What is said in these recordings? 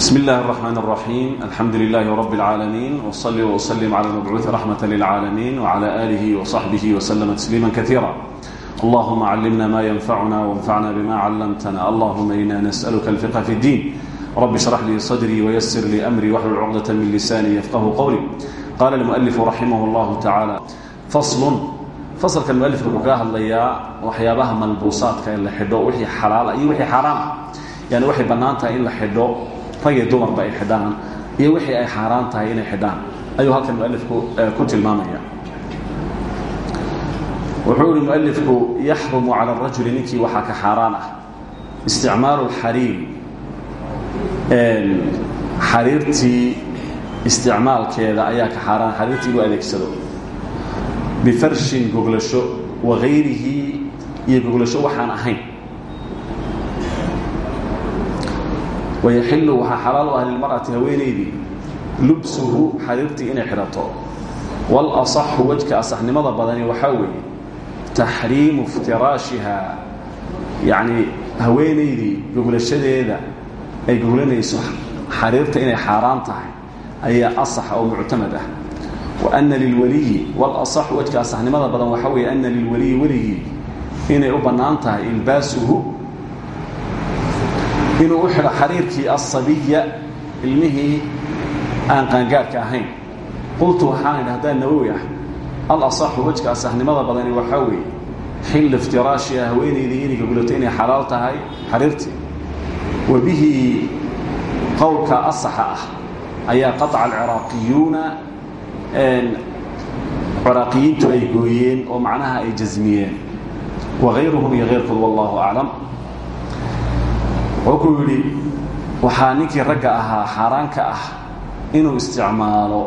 بسم الله الرحمن الرحيم الحمد لله رب العالمين وصلي وأسلم على المبعوث رحمة للعالمين وعلى آله وصحبه وسلم تسليما كثيرا اللهم علمنا ما ينفعنا وانفعنا بما علمتنا اللهم إنا نسألك الفقه في الدين رب اشرح لي صدري ويسر لي أمري واحلل عقدة من لساني يفقه قولي قال المؤلف رحمه الله تعالى فصل فصل المؤلف وكاه الليا وحيابها ملبوسات كان لحدو وحي حلال أي وحي حرام يعني وحي بنانتها إن لحدو rag iyo dumarba ay xidhaan iyo wixii ay xaaraan tahay inay xidhaan. Ayuu halkan mualifku ku tilmaamaya. Wuxuu ihi mualifku yaxrumu cala arajuli ninkii waxaa ka xaaraan ah. Isticmaalu lxariir xariirtii isticmaalkeeda ayaa ka xaaraan xariirtii inuu adeegsado. Bifarshin goglasho wagayrihi iyo goglasho waxaan ahayn wayaxilu waxaa xalaal u ah lilmar'ati haweenaydii lubsuhu xariirtii inay xidhato walasaxu wejka asaxnimada badani waxaa weeye taxriimu iftiraashiha yacni haweenaydii goglashadeeda ay goglanayso xariirta inay xaaraan tahay ayaa asax oo muctamad ah wa ana lilwaliyi walasaxu wejka asaxnimada badan waxaa weeye ana lilwaliyi weligii inay u bannaan tahay ilbaasuhu inuu u xidho xariirkii asabiya ilmihii aan qaangaarhka ahayn. Qultu waxaan idhi haddaan nawowi ah. Alasaxu wejka asaxnimada badani waxaa weeye xillu iftiraashiha haweenaydii inay goglato inay xalaal tahay xariirtii. Wa bihi qowlka ah ayaa qaطca alciraaqiyuuna ciraaqiyiintu ay gooyeen oo macnaha ay jasmiyeen wagayruhum iyo keyrkood wallahu aclam wuxuu ku yidhi waxaa ninkii ragga ahaa xaaraanka ah inuu isticmaalo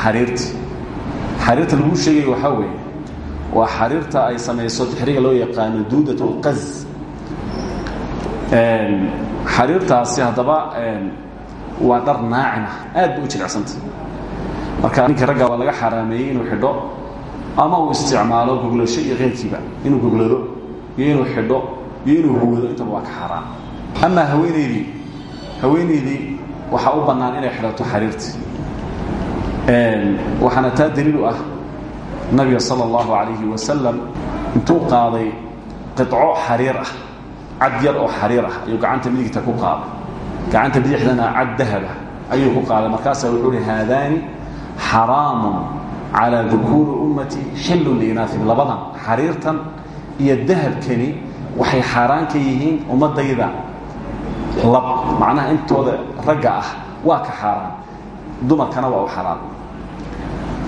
xariirtii xariirta lagu sheegaya waxaa weeye waa xariirta ay samayso tixriga loo yaqaano duudat اlqaz xariirtaasi haddaba waa dhar naacim ah aad bay u jilicsanta marka ninkii ragga waa laga xaaraameeyey inuu xidho ama uu isticmaalo goglasho iyo keyrkiiba inuu goglado iyo inuu xidho iyo inuu huwado intaba waa ka xaaraan amaa haweenaydii haweenaydii waxaa u bannaan inay xidhato xariirtii waxaana taa daliil u ah nabiga sala allahu calayhi wasalam intuu qaaday qiطco xariir ah cad oo xariir ah ayuu gacanta midigta ku qaaday. Gacanta bidixdana cad dahaba ayuu ku qaaday. Markaasaa wuxuu uhi haadaani xaraamun calaa ummati xillun liinaafihim labadan xariirtan iyo dahabkani waxay xaaraan ka yihiin ummadayda lab macnaha intooda ragga ah waa ka xaaraan. Dumarkana waa u xalaal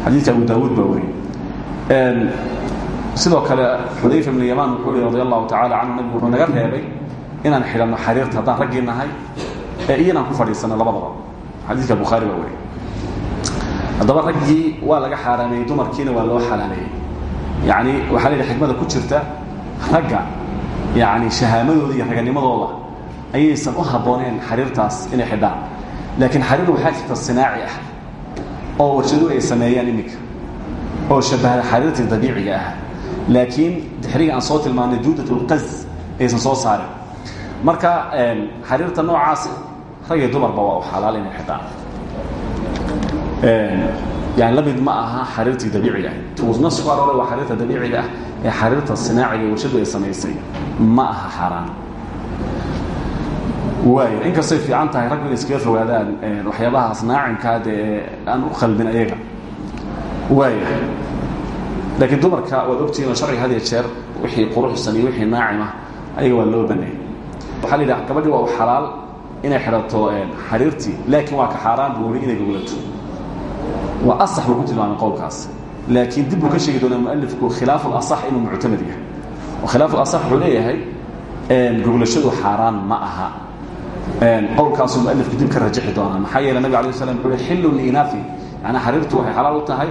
xadiidka abu daawuud baa weri sidoo kale xudayfa ibn yamaan wuxuu yihi radi allahu tacala canhu nabigu wuxuu naga reebay inaan xidhanno xariirta haddaan raggii nahay ee iyo inaan ku fadhiisanno labadaba. Xadiidka bukhaari baa weri haddaba raggii waa laga xaaraameeyey dumarkiina waa loo xalaaleeyey yacni waxaa la yidhi xikmada ku jirta ragga yacni shahaamadooda iyo raganimadooda ayaysan u habbooneen xariirtaas inay xidhaan. Laakiin xariir waxaa jirta ah oo warshadu ay sameeyaan iminka oo shabbahda xariirtii dabiiciga ah. Laakiin dixriga aan soo tilmaanay duudat ulqaz aysan soo saarin. Marka xariirta noocaas rag iyo dumarba waa u inay xidhaan. Yani la mid ma aha xariirtii dabiiciga ah. Nasku arore waa xariirta dabiiciga ah ee xariirta sinaaciga warshadu ay samaysay. Ma aha xaaraan waay inkastay fiican tahay raggu inay iskaga fogaadaan waxyaabahaas naacimkaa dee aan u khalbin ayaga. Waaya laakiin dumarka waad ogtihiin oo sharciga had iyo jeer wixii quruxsan iyo wixii naacimah ayaga waa loo baneeyay waxaa la yidhaha gabadhii waa xalaal inay xidhato xariirtii laakiin waa ka xaaraan buu weli inay goglato waa asax buu ku tilmaamay qowlkaas. Laakiin dib buu ka sheegi doonaa mualifku khilaafu lasax inuu muctamad yahay. Oo khilaafu lasax wuxuu leeyahay goglashadu xaaraan ma aha qowlkaasuu mualifku dib ka rajixi doonaa. Maxaa yeele nabig alay slam wuxuu hi xillun liinaafi yani xariirtu waxay xalaal u tahay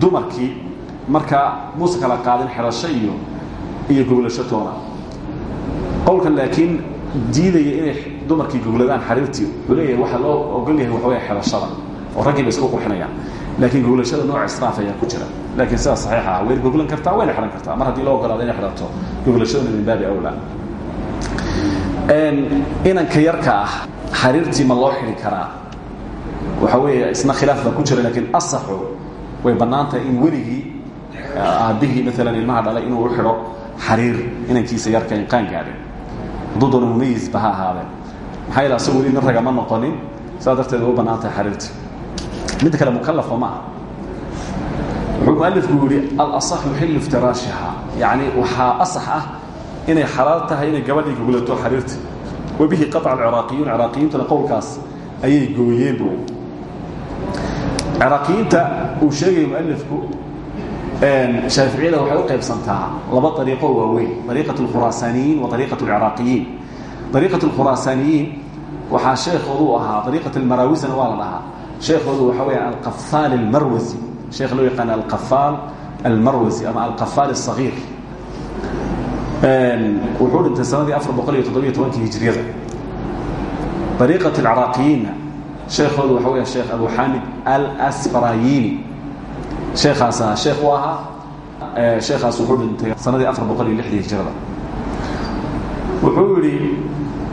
dumarkii markaa muuse kala qaadin xidhasho iyo iyo goglasho toona qowlkan laakiin diidaya inay dumarkii gogladaan xariirtii wuxuu leeyahay waxaa loo ogol yahay waxa weya xidhashada oo raggii ba isku qurxinayaan. Laakiin goglashada nooc israaf ayaa ku jira. Laakiin sidaa saxiixa ah wayna goglan kartaa wayna xidhan kartaa. Mar haddii loo ogolaado inay xidhato goglashaduna min baabi awlaa inanka yarka ah xariirtii ma loo xidhi karaa? Waxa weeye isna khilaaf baa ku jira lakiin asaxu way bannaan tahay in weligii aabbihii maalan ilmaha dhalay inuu u xidho xariir inankiisa yarka in qaan gaadhin. Hadduu doono mumayisba ha ahaadeen. Maxaa yeel asagu weli nin ragama noqonin saas darteed way u bannaan tahay xariirtii midda kale mukallafo ma aha. Wuxuu mualifku yihi alasaxu xillu iftiraashiha yacni waxaa asax ah inay xalaal tahay inay gabadhii goglato xariirta wa bihi qaطca alciraaqiyuun ciraaqiyiintuna qowlkaas ayay gooyeen bu ciraaqiyiinta uu sheegaya mualifku shaaficiyada waxay u qaybsantaa laba ariiqo waaweyn ariiqaة اlkhuraasaaniyiin wa ariiqaة اlciraaqiyiin ariiqaة اlkhuraasaaniyiin waxaa sheekoodu u ahaa ariiqaة اlmaraawisana waa la dhahaa sheekoodu waxa weya alqafaal اlmarwasi sheekh loo yaqaan alqafaal almarwasi ama alqafaal الصagiir wuxuu dhintay sanadii hijriyada. Ariiqaة اlciraaqiyiinna sheekoodu waxa weya sheekh abu xamid alsfarayini sheekhaasa sheekh u ahaa sheekhaas wuxuu dhintay sanadii hijrada wuxuu yidhi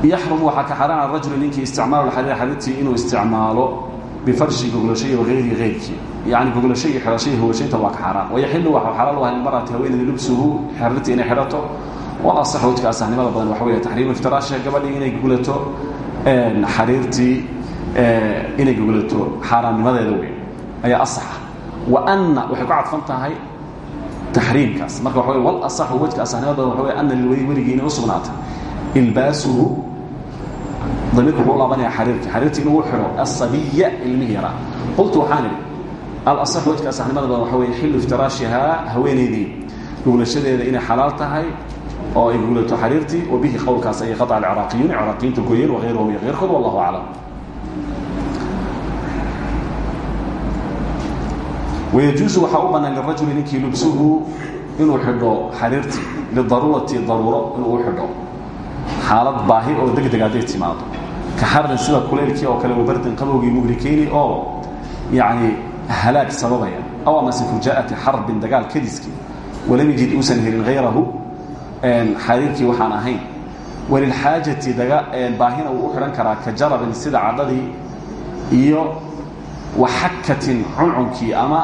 yaxrum waxaa ka xaraan ala rajuli ninkii isticmaal xariir xariirtii inuu isticmaalo bifarshi goglashay wagayri gayrkii yani goglashay iyo xidhashay hawashaynta waa ka xaaraan wayaxilu waxaa xalaal u ah lilmarati haweeneyda lubsuhu xariirtii inay xidhato wal asax wajka asaxnimada badan waxa weeye taxriimu iftiraashiha gabadhii inay goglato xariirtii inay goglato xaaraannimadeeda wey ayaa asaxa. وأna waxay ku cadfan tahay taxriimkaas. Marka waa wal asaxu wejka asaxnimada badan waxa wey ana lilweli weligii inay u sugnaatay. Ilbaasuhu damiirku wuxuu laabanaya xariirkii xariirtii inuu xidho asabiya ilmihi yaraa. Qultu waxaan idhi alasax wejka asaxnimada badan waxa weye xillu iftiraashihaa haweenaydii guglashadeeda inay xalaal tahay oo ay guglato xariirtii wa bihi qowlkaas ayay qaطca alciraaqiyuun ciraaqiyiinta gooyeen wagayruhum iyo keyrkood wallahu aclam wayajuusu waxaa u lirajuli ninkii lubsuhu inuu xidho xariirtii lidaruurati daruuro inuu u xidho. Xaalad baahi oo deg deg hadday timaado. Ka xarin sida kuleylkii oo kale wabardin qabowgii muhlikeyni oo yacni halaag sababaya. Aw amase fujaa'ati xarbin dagaal kadiskii walam yajid uusan helin hayrahu xariirkii waxaan ahayn. Walilxaajati baahina wuu u xidhan karaa ka jarabin sida cadhadii iyo waxakatin cuncunkii ama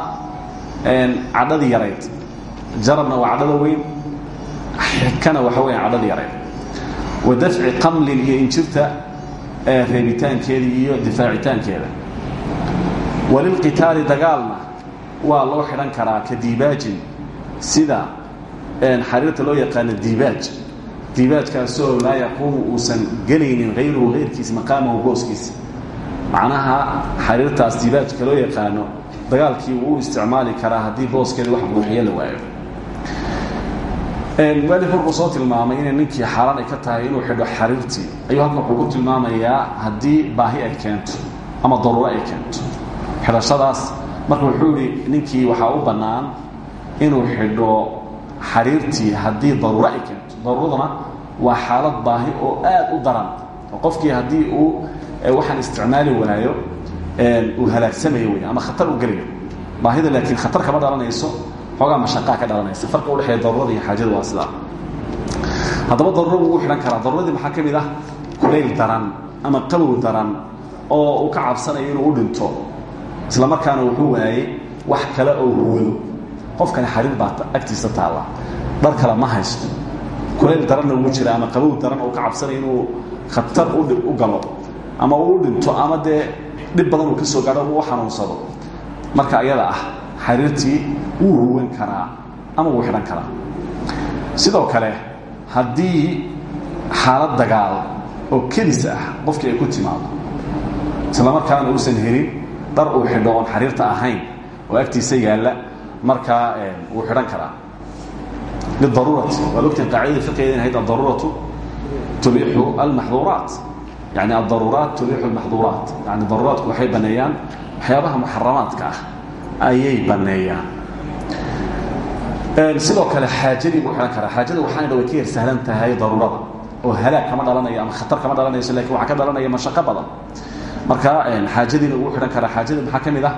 cadhadii yarayd jarabna waa cadhada weyn xikana waxa weya cadhadii yarayd wa dafci qamlin iyo injirta reebitaankeeda iyo difaacitaankeeda. Walilqitaali dagaalna waa loo xidhan karaa ka diibaajin sida xariirta loo yaqaano diibaaj. Diibaajkaasoo laa yaquumu uusan gelaynin hayruhu hayrkiisa maqaamahu booskiisa. Macnaha xariirtaas diibaajka loo yaqaano dagaalkii wuu u isticmaali karaa haddii booskeeda wax buuxiyo la waayo. Mualif markuu soo tilmaamay inay ninkii xaaraan ay ka tahay inuu xidho xariirtii ayuu halkan wuxuu ku tilmaamayaa haddii baahi ay keento ama daruuro ay keento. Xidhashadaas marka wuxuu yihi ninkii waxaa u bannaan inuu xidho xariirtii haddii daruuro ay keento. Daruuraduna waa xaalad baahi oo aad u daran. Oo qofkii haddii uu waxaan isticmaali waayo uu halaagsamayo wey ama khatar u gelayo baahida laakiin khatar kama dhalanayso xoogaa mashaqaa ka dhalanaysa. Farqa udhexeeya daruurada iyo xaajada waa sidaa. Haddaba daruuro wuu u xidhan karaa. Daruuradii maxaa ka mid ah? Kulayl daran ama qabow daran oo uu ka cabsanayo inuu u dhinto. Isla markaana wuxuu waayey wax kale oo huwado qofkani xariir baa agtiisa taalla dhar kale ma haysto. Kulayl daranna wuu jira ama qabow daran oo ka cabsanayo inuu khatar u galo ama uu dhinto ama dee dhib badan uu ka soo gaadho uu xanuunsado. Marka ayada ah xariirtii wuu huwan karaa ama wuu xidhan karaa. Sidoo kale haddii xaalad dagaal oo kedis ah qofkii ay ku timaado isla markaana uusan helin dhar uu xidho oon xariirta ahayn oo agtiisa yaalla markaa wuu xidhan karaa. Lidaruurati waad ogtiin qaacidada fiqigeeda in ahayd addaruuratu tubixu almaxduuraat. Yani addaruuraat tubixu almaxduuraat. Yani daruuraatku waxay baneeyaan waxyaabaha muxaramaadka ah. Ayay baneeyaan. Sidoo kale xaajadii buu xidhan karaa. Xaajada waxaan dha way ka yar sahlan tahay daruurada. Oo halaag kama dhalanayo ama khatar kama dhalanayso laakiin waxaa ka dhalanaya mashaqo badan. Marka xaajadiina wuu xidhan karaa. Xaajada maxaa ka mid ah?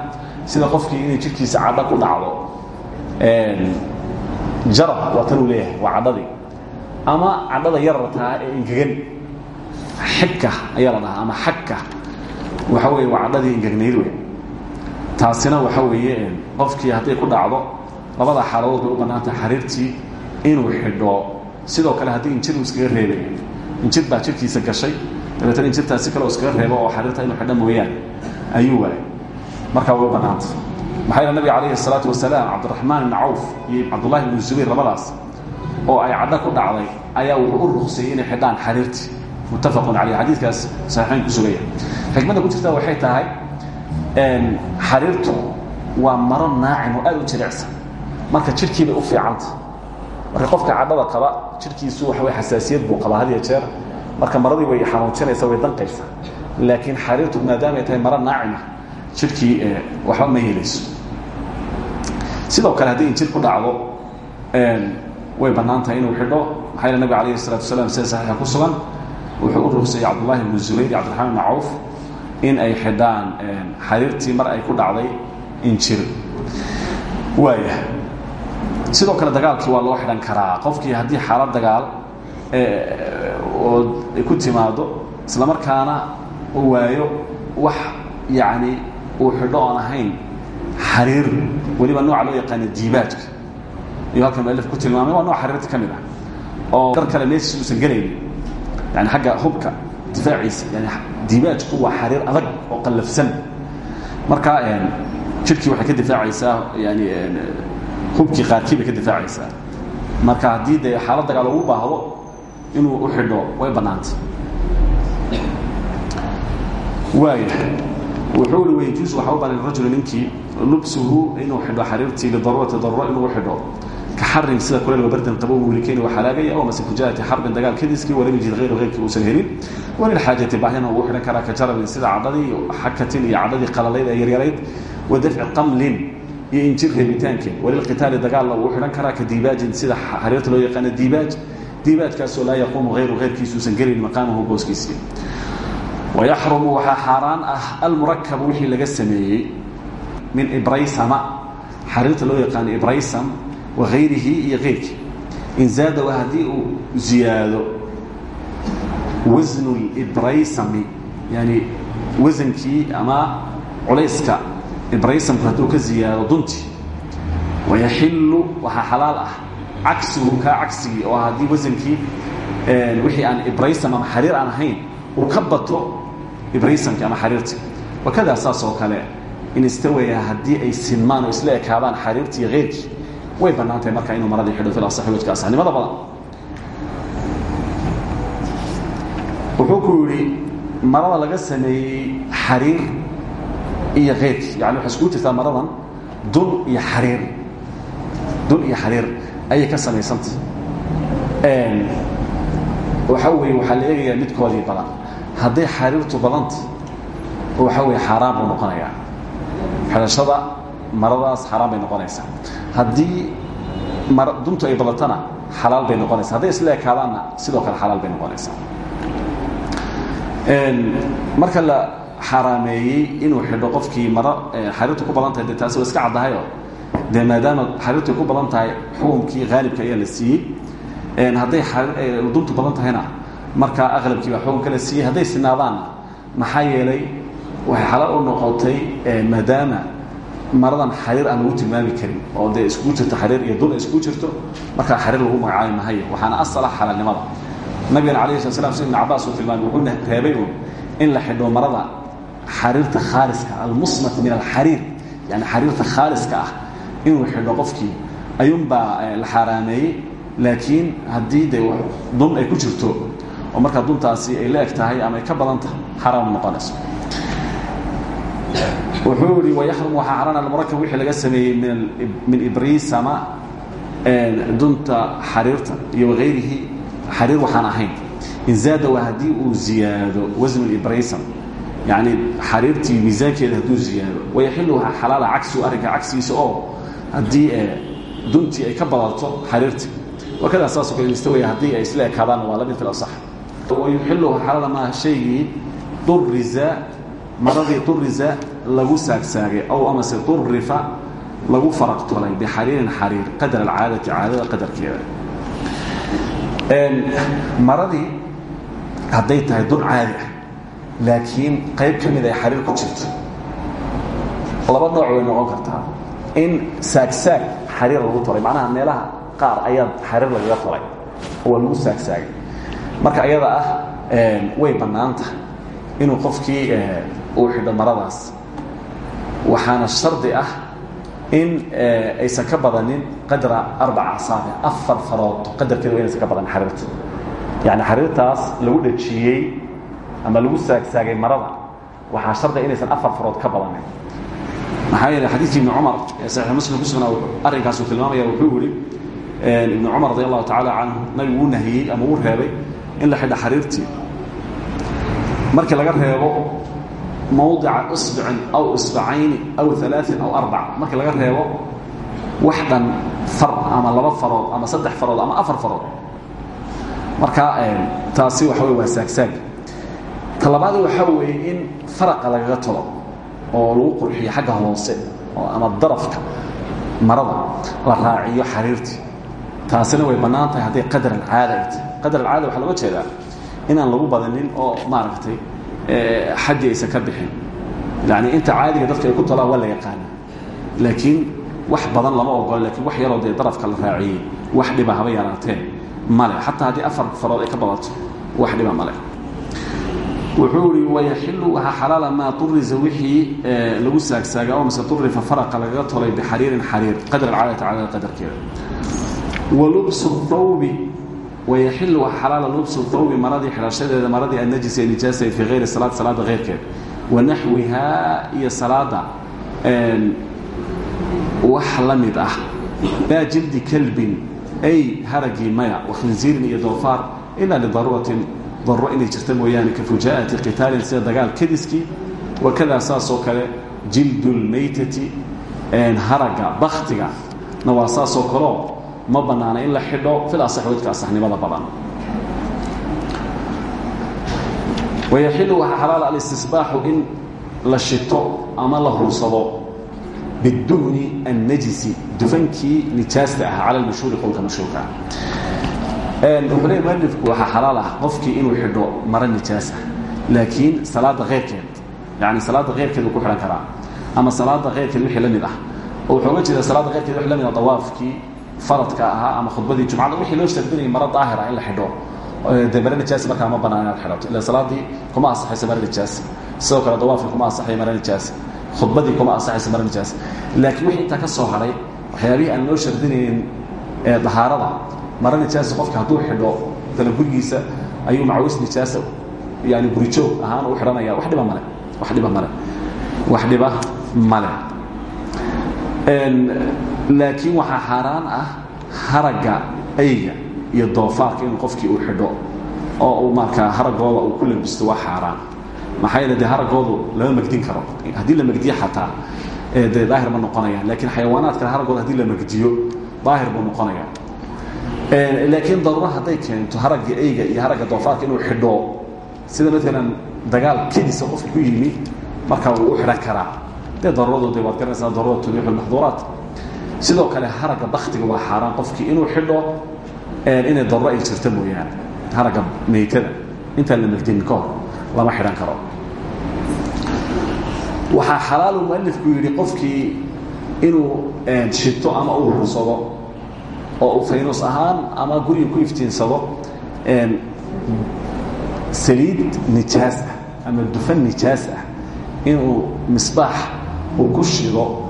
Sida qofkii inay jirkiisa cadho ku dhacdo jarab waa tanuu leeyahay waa cadhadii ama cadhada yarartaa ee engegan xibka ayaa la dhahaa ama xagka. Waxa weeye waa cadhadii ingegnayd wey taasina waxa weeye qofkii hadday ku dhacdo labada xaaladood bay u bannaantahay xariirtii inuu xidho. Sidoo kale haddii injir uu iskaga reebay injir baa jirkiisa gashay dabeetana injirtaas si kale oo iskaga reebo oo xariirta inuu xidho mooyaane ayuu waayay. Markaa way u bannaantay maxaa yeele nabiga calayhi salaatu wasalaam? Cabdiraxmaan ibni cawf iyo cabdullahi ibnu zubayr labadaas oo ay cadho ku dhacday ayaa wuxuu u ruqseeyey inay xidhaan xariirtii muttafaqun caleyh xadiidkaas saxiixayn ku sugaya. Xikmadda ku jirta waxay tahay xariirtu waa maro naacim oo aad u jilicsan. Marka jidhkii bay u fiicanta. Marka qofka cadhada qaba jidhkiisu waxa way xasaasiyad buu qabaa had iyo jeer. Marka maradii way xanuujinaysa way danqaysa laakiin xariirtu maadaama ay tahay maro naacima jidhkii waxba ma helayso sidoo kale haddii jir ku dhacdo way bannaan tahay inuu xidho. Maxaa yele nabiga alayhi salatu wasalaam sida saxiixa ku sugan wuxuu u rugsayey cabdullahi ibnu zubayr iyo cabdiraxmaan ibnu cawf in ay xidhaan xariirtii mar ay ku dhacday injir waaya sidoo kale dagaalkii waa loo xidhan karaa. Qofkii haddii xaalad dagaal oo ay ku timaado isla markaana waayo wax yacni uu xidho oon ahayn xariir weliba nooca loo yaqaana diibaajka iyo halkan mualif ku tilmaamay waa nooc xariirta ka mid ah. Oo gar kale meeshiis uusan gelaynin yani xagga hubka difaaciisa yani diibaajku waa xariir adag oo qallafsan. Marka jidhkii waxay ka difaacaysaa yani hubkii qaarkii bay ka difaacaysaa marka haddii dee xaalad dagaal ugu baahdo inuu u xidho way bannaantay. Waaya wuxuu i wayjuus waxa u banan rajulu ninkii lubsuhu inuu xidho xariirtii lidaruurati daruuro inuu xidho. Ka xarin sida kuleel wabardan qabo wiilikeeni waa xalaagaya aw mase fujaati xarbin dagaal kadiskii walam yajid hayru hayrkii uusan helin. Walilxaajati baahina ugu xidhan karaa ka jarabin sida cadhadii iyo xakatin iyo cadhadii qalalayd ee yaryarayd. Wa dafci qamlin iyo injir reebitaankeed walilqitaali dagaalna ugu xidhan karaa ka diibaajin sida xariirta loo yaqaano diibaaj. Diibaajkaasoo laa yaquumu hayru hayrkiisuusan gelin maqaamahu booskiisii wayaxrumu waxaa xaaraan ah almurakab wixii laga sameeyey min ibraysama. Xariirta loo yaqaano ibraysam wagayrihi iyo keyrkii in zaada waa haddii uu ziyaado wasnu libraysami yani wasankii ama culayska. Ibraysamku hadduu ka ziyaado duntii wayaxilu waxaa xalaal ah. Cagsigu kaa cagsigii oo haddii wasankii wixii aan ibraysam ama xariir aan ahayn uu ka bato ibraysamki ama xariirti. Wakadaa saas oo kale in istawaya haddii ay sinmaan oo isla ekaadaan xariirtii iyo keyrkii way bannaan tahay markaa inuu maradii xidho asaxi wajka asaxnimada badan. Wuxuu ku yidhi marada laga sameeyey xariir iyo keyrkii yani waxay iskugu jirtaa maradan dun iyo xariir. Dun iyo xariir ayay ka samaysantah waxa weeye waxaa la eegayaa midkoodii badan. Hadday xariirtu badanta waxa weeye xaaraan buu noqonayaa xidhashada maradaas xaaraan bay noqonaysaa. Haddii duntu ay badatana xalaal bay noqonaysa hadday isla ekaadaanna sidoo kale xalaal bay noqonaysaa. Marka la xaraameeyey inuu xidho qofkii maro xariirtu ku badan tahay de taasi waa iska caddahayoo? Dee maadaama xariirtu ku badan tahay xukumkii haalibka ayaa la siiyey. Hadday duntu badan tahayna markaa aqlabkii baa xukunka la siiyey. Hadday sinaadaanna maxaa yeelay waxay xalaal u noqotay maadaama maradan xariir aan lagu tilmaami karin oo dee iskugu jirto xariir iyo dun iskugu jirto markaa xariir lagu magacaabi mahayo waxaana asala xalaalnimada. Nabigana alayh slat slam si ibn cabaas uu tilmaamay wuxuuna reebay un in la xidho marada xariirta khaaliska almusnat min alxariir yani xariirta khaaliska ah inuu xidho qofkii ayuunbaa la xaaraameeyey laakiin haddii de dun ay ku jirto oo markaa duntaasi ay la eg tahay ama ay ka badan tahay xaraam noqonayso wuxuu yihi wayaxrum waxaa xaraan almurakab wixii laga sameeyey min ibrisama dunta xariirta iyo wagayrihi xariir waxaan ahayn. In zaada waa haddii uu ziyaado wasnu ibrisam yani xariirtii miisaankeeda hadduu ziyaado. Wayaxilu waxaa xalaala cagsigu arrinka cagsigiisa oo haddii duntii ay ka badato xariirtii. Wakadaa saasoo kale istawaya haddii ay isla ekaadaanna waa la mid fil asax wayuxilu xalaala maaha shaygii duriza maradii duriza lagu saagsaagay ow amase durifa lagu faraqtolay bixariirin xariir qadar alcaadati caadada qadarkeeda. Maradii hadday tahay dun caadi ah laakiin qayb ka mid ku jirto. Laba nooc way noqon kartaa. In saagsaag xariir lagu tolay macnaha meelaha qaar ayaa xariir lagaga tolay waa lagu saagsaagay marka ayada ah way bannaanta inuu qofkii uu xidho maradaas. Waxaana shardi ah in aysan ka badanin qadra arbaca asaabic afar farood. Qadarkeeda wa inaysan ka badanin xariirta. Yani xariirtaas lagu dhajiyey ama lagu saagsaagay marada waxaa shardiga inaysan afar farood ka badanin. Maxaa yeele xadiidkii ibni cumar ee saxiix muslim ku sugnaa arrinkaasuu tilmaamaya wuxuu yihi ibnu cumar radi allahu tacaala canhu nabigu uu nahiyey ama uu reebay in la xidha xariirtii. Markii laga reebo mawdica isbicin aw isbacayni aw alaain aw arbac. Markii laga reebo wax dhan far ama laba farood ama saddex farood ama afar farood. Marka taasi waxa wey waa saagsaag. Ta labaadi waxaa weeye in faraqa lagaga tolo oo lagu qurxiyo xagga hoose oo ama darafka marada la raaciyo xariirtii taasina way bannaan tahay hadday qadar alcaada ay tahay qadar alcaada waxaa looga jeedaa inaan lagu badanin oo maaragtay xaddii aysan ka bixin yani inta caadiga dadka ay ku tolaan waa la yaqaana laakiin wax badan lama ogolo lakiin wax yaroo dee darafka la raaciyey wax dhiba haba yaraateen male xataa haddii afar farood ay ka badato wax dhiba male wuxuu ihi wayaxilu waxaa xalaala maa uriza wixii lagu saagsaaga oo mise urifa faraqa lagaga tolay bixariirin xariir qadr alcaadati caadada qadarkeeda. Walubsu thawbi wayaxilu waxa xalaala lubsu thawbi maradii xidhashadeeda maradii annajis ee nijaasay fii hayri salaad salaada keyrkeed wanaxwihaa iyo salaada wax la mid ah laa jildi kalbin ay haragii maya wakhinziirin iyo doofaar ilaa lidaruuratin daruro inay jirta mooyaane ka fujaa'ati qitaalin sida dagaal kadiskii wakadaa saasoo kale jildu lmaytati haraga baktiga na waa saasoo kaleo ma bannaana in la xidho fil asax wadka asaxnimada badan. wayaxilu waxaa xalaala alistisbaaxu in la shito ama la hursado biduhni annajisi dufankii nijaasta ah cala lmashhuuri qowlka mashhuurka wuxuu leey mualifku waxaa xalaal ah qofkii inuu xidho maro nijaas ah laakiin salaada keyrkeed yani salaada keyrkeed uu ku xidhan karaa ama salaada keyrkeed wixii la mid ah oo wuxuu uga jeeda salaada wixii la mid ah dawaafkii faradka ahaa ama khudbadii jumcada wixii loo shardinayay maro daahir ah in la xidho. Dee maro nijaasi markaa ma banaan inaad xidhato. Ila salaadii kuma asaxayso maro nijaasi sidoo kale dawaafkii kuma asaxayo maro nijaasi khudbadii kuma asaxayso maro nijaasi laakiin wixii intaa ka soo hadhay waxyaabihii aan loo shardinaynin ee dahaarada maro nijaasa qofka hadduu xidho tala gurigiisa ayuu macawis nijaasa yani gurijoog ahaan u xidhanaya wax dhiba male wax dhiba male wax dhiba male laakiin waxaa xaaraan ah haragga ayga iyo doofaarka inuu qofkii uu xidho oo uu markaa haragooda uu ku labisto waa xaaraan maxaa yeele dee haraggoodu lama megdin karo. Haddii la megdiyo xataa dee daahir ma noqonayaan laakiin xayawaanaadkale haraggooda haddii la megdiyo daahir buu noqonaya laakiin daruura hadday keento haragga eyga iyo haragga doofaarka inuu xidho sida maalan dagaal kedisa qofka ku yimi markaa wuu u xidhan karaa. Dee daruuradu de waad garanaysaa daruura tubiixu lmaxduuraat sidoo kale haragga baktiga waa xaaraan. Qofkii inuu xidho inay daruuro ay jirto mooyaane. Haragga meytada intaan la megdinin ka hor lama xidhan karo. Waxaa xalaalu mualifku yidhi qofkii inuu shito ama uu hursado oo uu faynus ahaan ama guriga ku iftiinsado saliid nijaas ah ama dufan nijaas ah inuu misbaax uu ku shido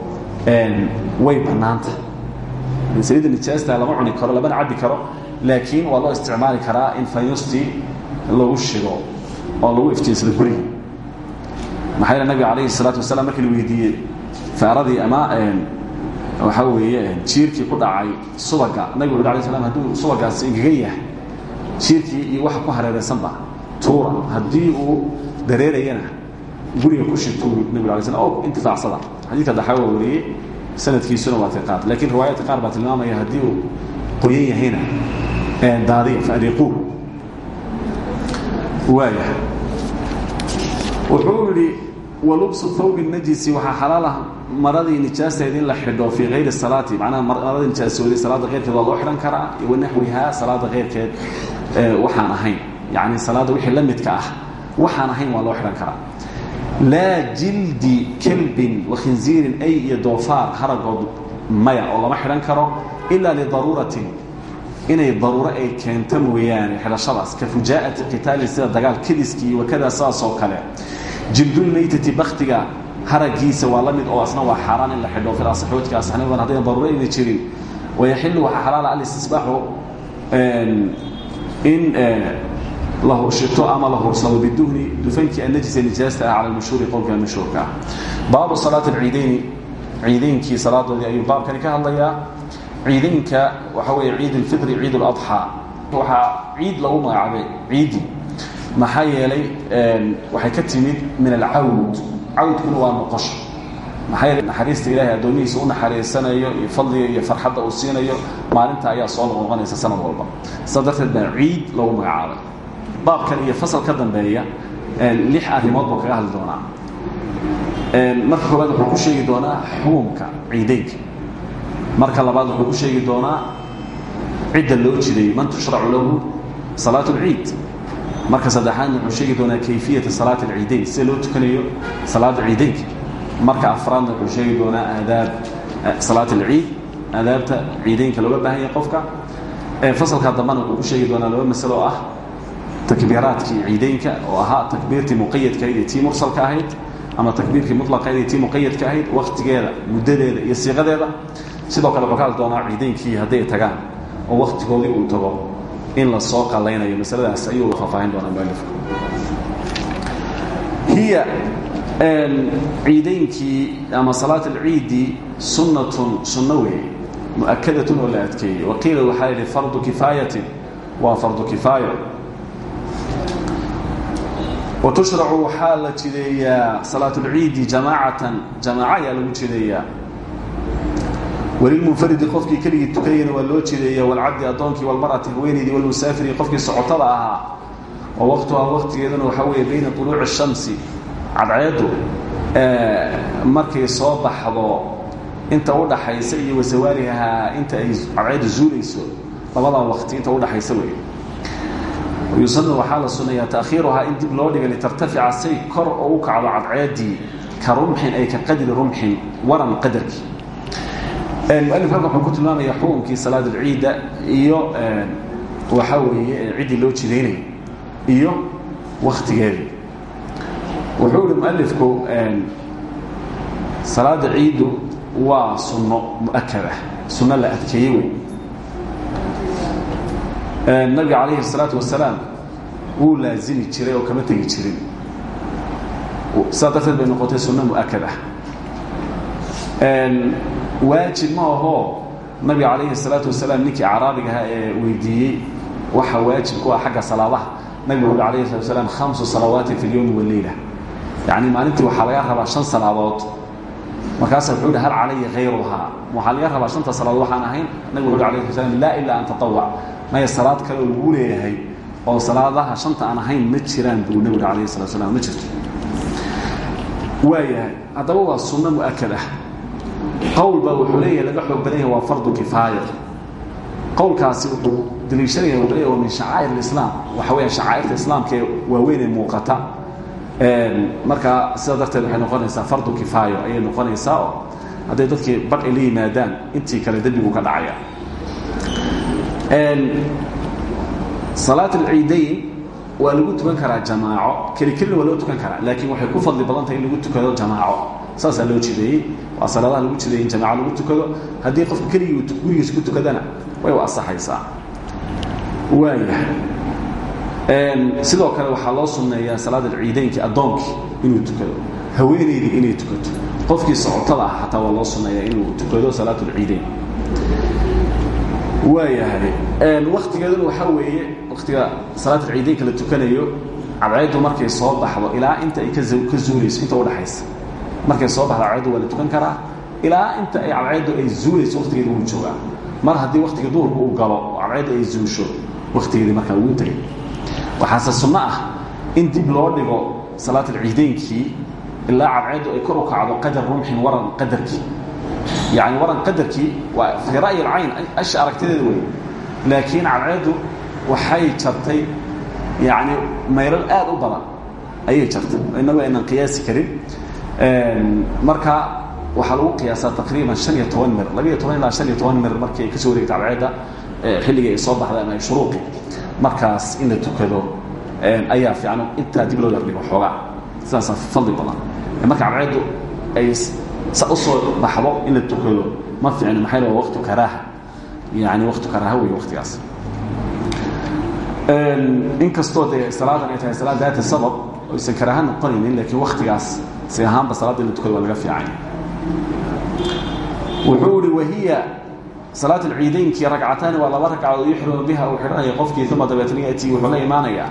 way bannaanta saliidda nijaasta lama cuni karo lamana cabbi karo laakiin waa loo isticmaali karaa in faynustii lagu shido oo lagu iftiinsado guriga maxaa yeele nabiga calayhi الsalaatu wasalaam markii la weydiiyey faaradii ama waxaa weeye jiirkii ku dhacay subaga nabigu uri alay slam hadduu subagaasi ingaga yahay jiirkii iyo waxa ku hareeraysanba tuura haddii uu dareerayana guriga ku shirtuu nabig alay slam o intifaacsada xadiidka wariyey sanadkiisuna waa tiqaad laakiin riwaayaadka qaar baa tilmaamaya haddii uu qoyan yahayna daadiya faariiquu waaya wuxuu yidhi walubsu thawbi najisi waxaa xalaal ah maradii nijaasteed in la xidho fii hayri salaati. Macnaha maradii nijaasooday salaada keyrkeed waa loo xidhan karaa wanaxwihaa salaada keyrkeed waxaan ahayn. Yani salaadda wixii la ah waxaan ahayn waa loo xidhan karaa laa jildi kelbin wakhinziirin ay iyo doofaar maya oo lama xidhan karo ilaa lidaruuratin inay daruuro ay keento mooyaane xidhashadaas ka fujaa'ati qitaalin sida dagaal kediskii wakadaa sidaas oo kale. Jildulmaytati baktiga haragiisa waa la mid oo asna waa xaaraan in la xidho filasaxoodka asaxnimadan haddayna daruuro ayna jirin wayaxilu waxaa xalaala alistisbaaxu in la hurshito ama la hursado biduhni dufankii annajisa nijaasta ah cala lmashhuuri qowlka mashhuurka ah baabu salaati alciidayni ciidaynkii salaadoodii ayuu baabkani ka hadlayaa. Ciidaynka waxa weeye ciid alfitri ciid aladxaa waxaa ciid lagu magacaabay ciidi maxaa yeelay waxay ka timid min alcawd. Cawdkuna waa noqosho maxaa yeelay naxariista ilaahay addoomihiisa u naxariisanayo iyo fadliga iyo farxadda uu siinayo maalinta ayaa soo noqnoqonaysa sanad walba. Sidaa darteed baa ciid lagu magacaabay baabkan iyo fasal ka dambeeya lix arrimood buu kaga hadli doonaa. Marka koowaad wuxuu ku sheegi doonaa xukumka ciidaynka marka labaad wuxuu ku sheegi doonaa cidda loo jiday man tushracu lahu salaat اlciid marka saddexaadna wuxuu sheegi doonaa kayfiyata salaat alciidayn sida loo tukanayo salaada ciidaynka. Marka afraadna wuxuu sheegi doonaa aadaab salaat alciid aadaabta ciidaynka looga baahan yahay qofka. Fasalka dambana wuxuu ku sheegi doonaa laba masalo ah takbiiraadkii ciidaynka oo ahaa takbiirtii muqayadka ahayd iyo tii mursalka ahayd ama takbiirkii muطlaqa ahayd iyo tii muqayadka ahayd waktigeeda muddadeeda iyo siiqadeeda sidoo kale wuxuu ka hadli doonaa ciidaynkii hadday tagaan oo waktigoodii uu tago in la soo qalaynayo masaladaas ayuu faahfaahin doonaa mualifku hiya ciidaynkii ama salaat alciidi sunnatun sunno weeye mu'akadatun oo la adkeeyey waqiila waxaa yidhi fardu kifaayatin waa fardu kifaayo watushracu waxaa la jideeyaa salaat اlciidi jamaacatan jamaaca ayaa lagu jideeyaa walilmunfaridi qofkii keligii tukanayana waa loo jideeya walcabdi addoonkii walmarati haweenaydii walmusaafiri qofkii socotada ahaa oo waqtuhaa waqtigeeduna waxaa weeye bayna طuluuci الshamsi cadceeddu markay soo baxdo inta u dhaxaysa iyo wasawaalihaa inta ay cadceeddu zuulayso labadaa waqti inta udhaxaysa wey yusanu waxaa la sunayaa taakhiiruhaa in dib loo dhiga litartafica say kor oo u kacdo cadceedii ka rumxin ay ka qadri rumxin waran qadarkii mualif halkan wuxuu ku tilmaamaya xukunkii salaad alciida iyo waxaa weeye ciddii loo jidaynayay iyo waktigeedii wuxuu ihi mualifku salaada ciiddu waa sunno mu'akada sunno la adkeeye wey nabiga calayhi الsalaatu wasalaam wuu laazimi jiray oo kama tegi jirin sidaa darteed bay noqotay sunno mu'akada waajib ma ahoo nabiga calayhi الsalaatu wasalaam ninkii caraabiga ahaa ee weydiiyey waxa waajib ku ah xagga salaadaha nabigu ui alayh الslat wasalaam hamsu salawaati fi اlyowmi wاleyla yacni maalintii waxaa laga rabaa shan salaadood markaasa wuxuu hi hal calaya hayruhaa waxaa laga rabaa shanta salaadood waxaan ahayn nabigu ui alayh slam laa ilaa an taطawac maya salaad kale oo laguu leeyahay oo salaadaha shanta aan ahayn ma jiraan buu nebigu alayh salaa slam ma jirto. Waayahay haddaba waa sunno mu'akad ah. Qowl baa wuxuu leeyahay laga xoog badan yahay waa fardu kifaaya. Qowlkaasi wuxuu daliishanaya wuxuu leeyahay waa min shacaa'ir alislaam. Waxa weeyaan shacaa'irta islaamka ee waaweynee muuqata. Markaa sidaa darteed waxay noqonaysaa fardu kifaayo ayay noqonaysaa oo hadday dadkii badh ay la yimaadaan intii kale dembigu ka dhacaya salaat alciidayn waa lagu tukan karaa jamaaco. Keli kelina waa loo tukan karaa laakiin waxay ku fadli badan tahay in lagu tukado jamaaco. Saasaa loo jideeyey. Waa salaadaha lagu jideeyey in jamaaco lagu tukado. Haddii qofka keligii gurigiisa ku tukadana way u asaxaysaa. Waaya. Sidoo kale waxaa loo sunneeyaa salaad alciidaynkii addoonkii inuu tukado. Haweenaydii inay tukato. Qofkii socotada ah waa loo sunneeyaa inuu tukado salaat alciidayn waayahay waktigeeduna waxaa weeye waktiga salaat alciidaynka la tukanayo cadceeddu markay soo baxdo ilaa inta ay ka zuulayso inta udhaxaysa markay soo baxdo cadceeddu waa la tukan karaa ilaa inta ay cadceeddu ay zuulayso waktigeeda wuu joogaa. Mar haddii waktiga duhurku uu galo oo cadceeddu ay zuusho waktigeedii markaa wuu tegay waxaase sunno ah in dib loo dhigo salaat alciidaynkii ilaa cadceeddu ay kor u kacdo qadar rumxin waran qadarkii yani waran qadarkii waa fii ra'yi alcayn asha aragtideeda wey laakiin cadceeddu waxay jartay yani maylal aad u badan ayay jartay inagu aynan qiyaasi karin marka waxaa lagu qiyaasaa taqriiban han iyo toban mir labiiyo toban ilaa han iyo toban mir markii ay ka soo wareegta cadceedda xilligii ay soo baxday ama ay shuruuqi markaas in la tukado ayaa fiican intaa dib loo yardhigo xoogaa sidaasaa fadli badan marka cadceeddu ay sa u soo baxdo in la tukado ma fiicno maxay le waqtu karaaha. Yani waqtu karaaha wey waqtigaas. Inkastoo dee salaadan ay tahay salaad daata sabab oysan karaaha noqonaynin laakiin waktigaas si ahaanba salaadda in la tukado waa laga fiicanya wuxuu ihi wahiya salaat alciidaynkii ragcataani waa laba ragcadood yuxrimu biha uu xidhanaya qofkii uma dabeetana yatii wuxuu la imaanayaa.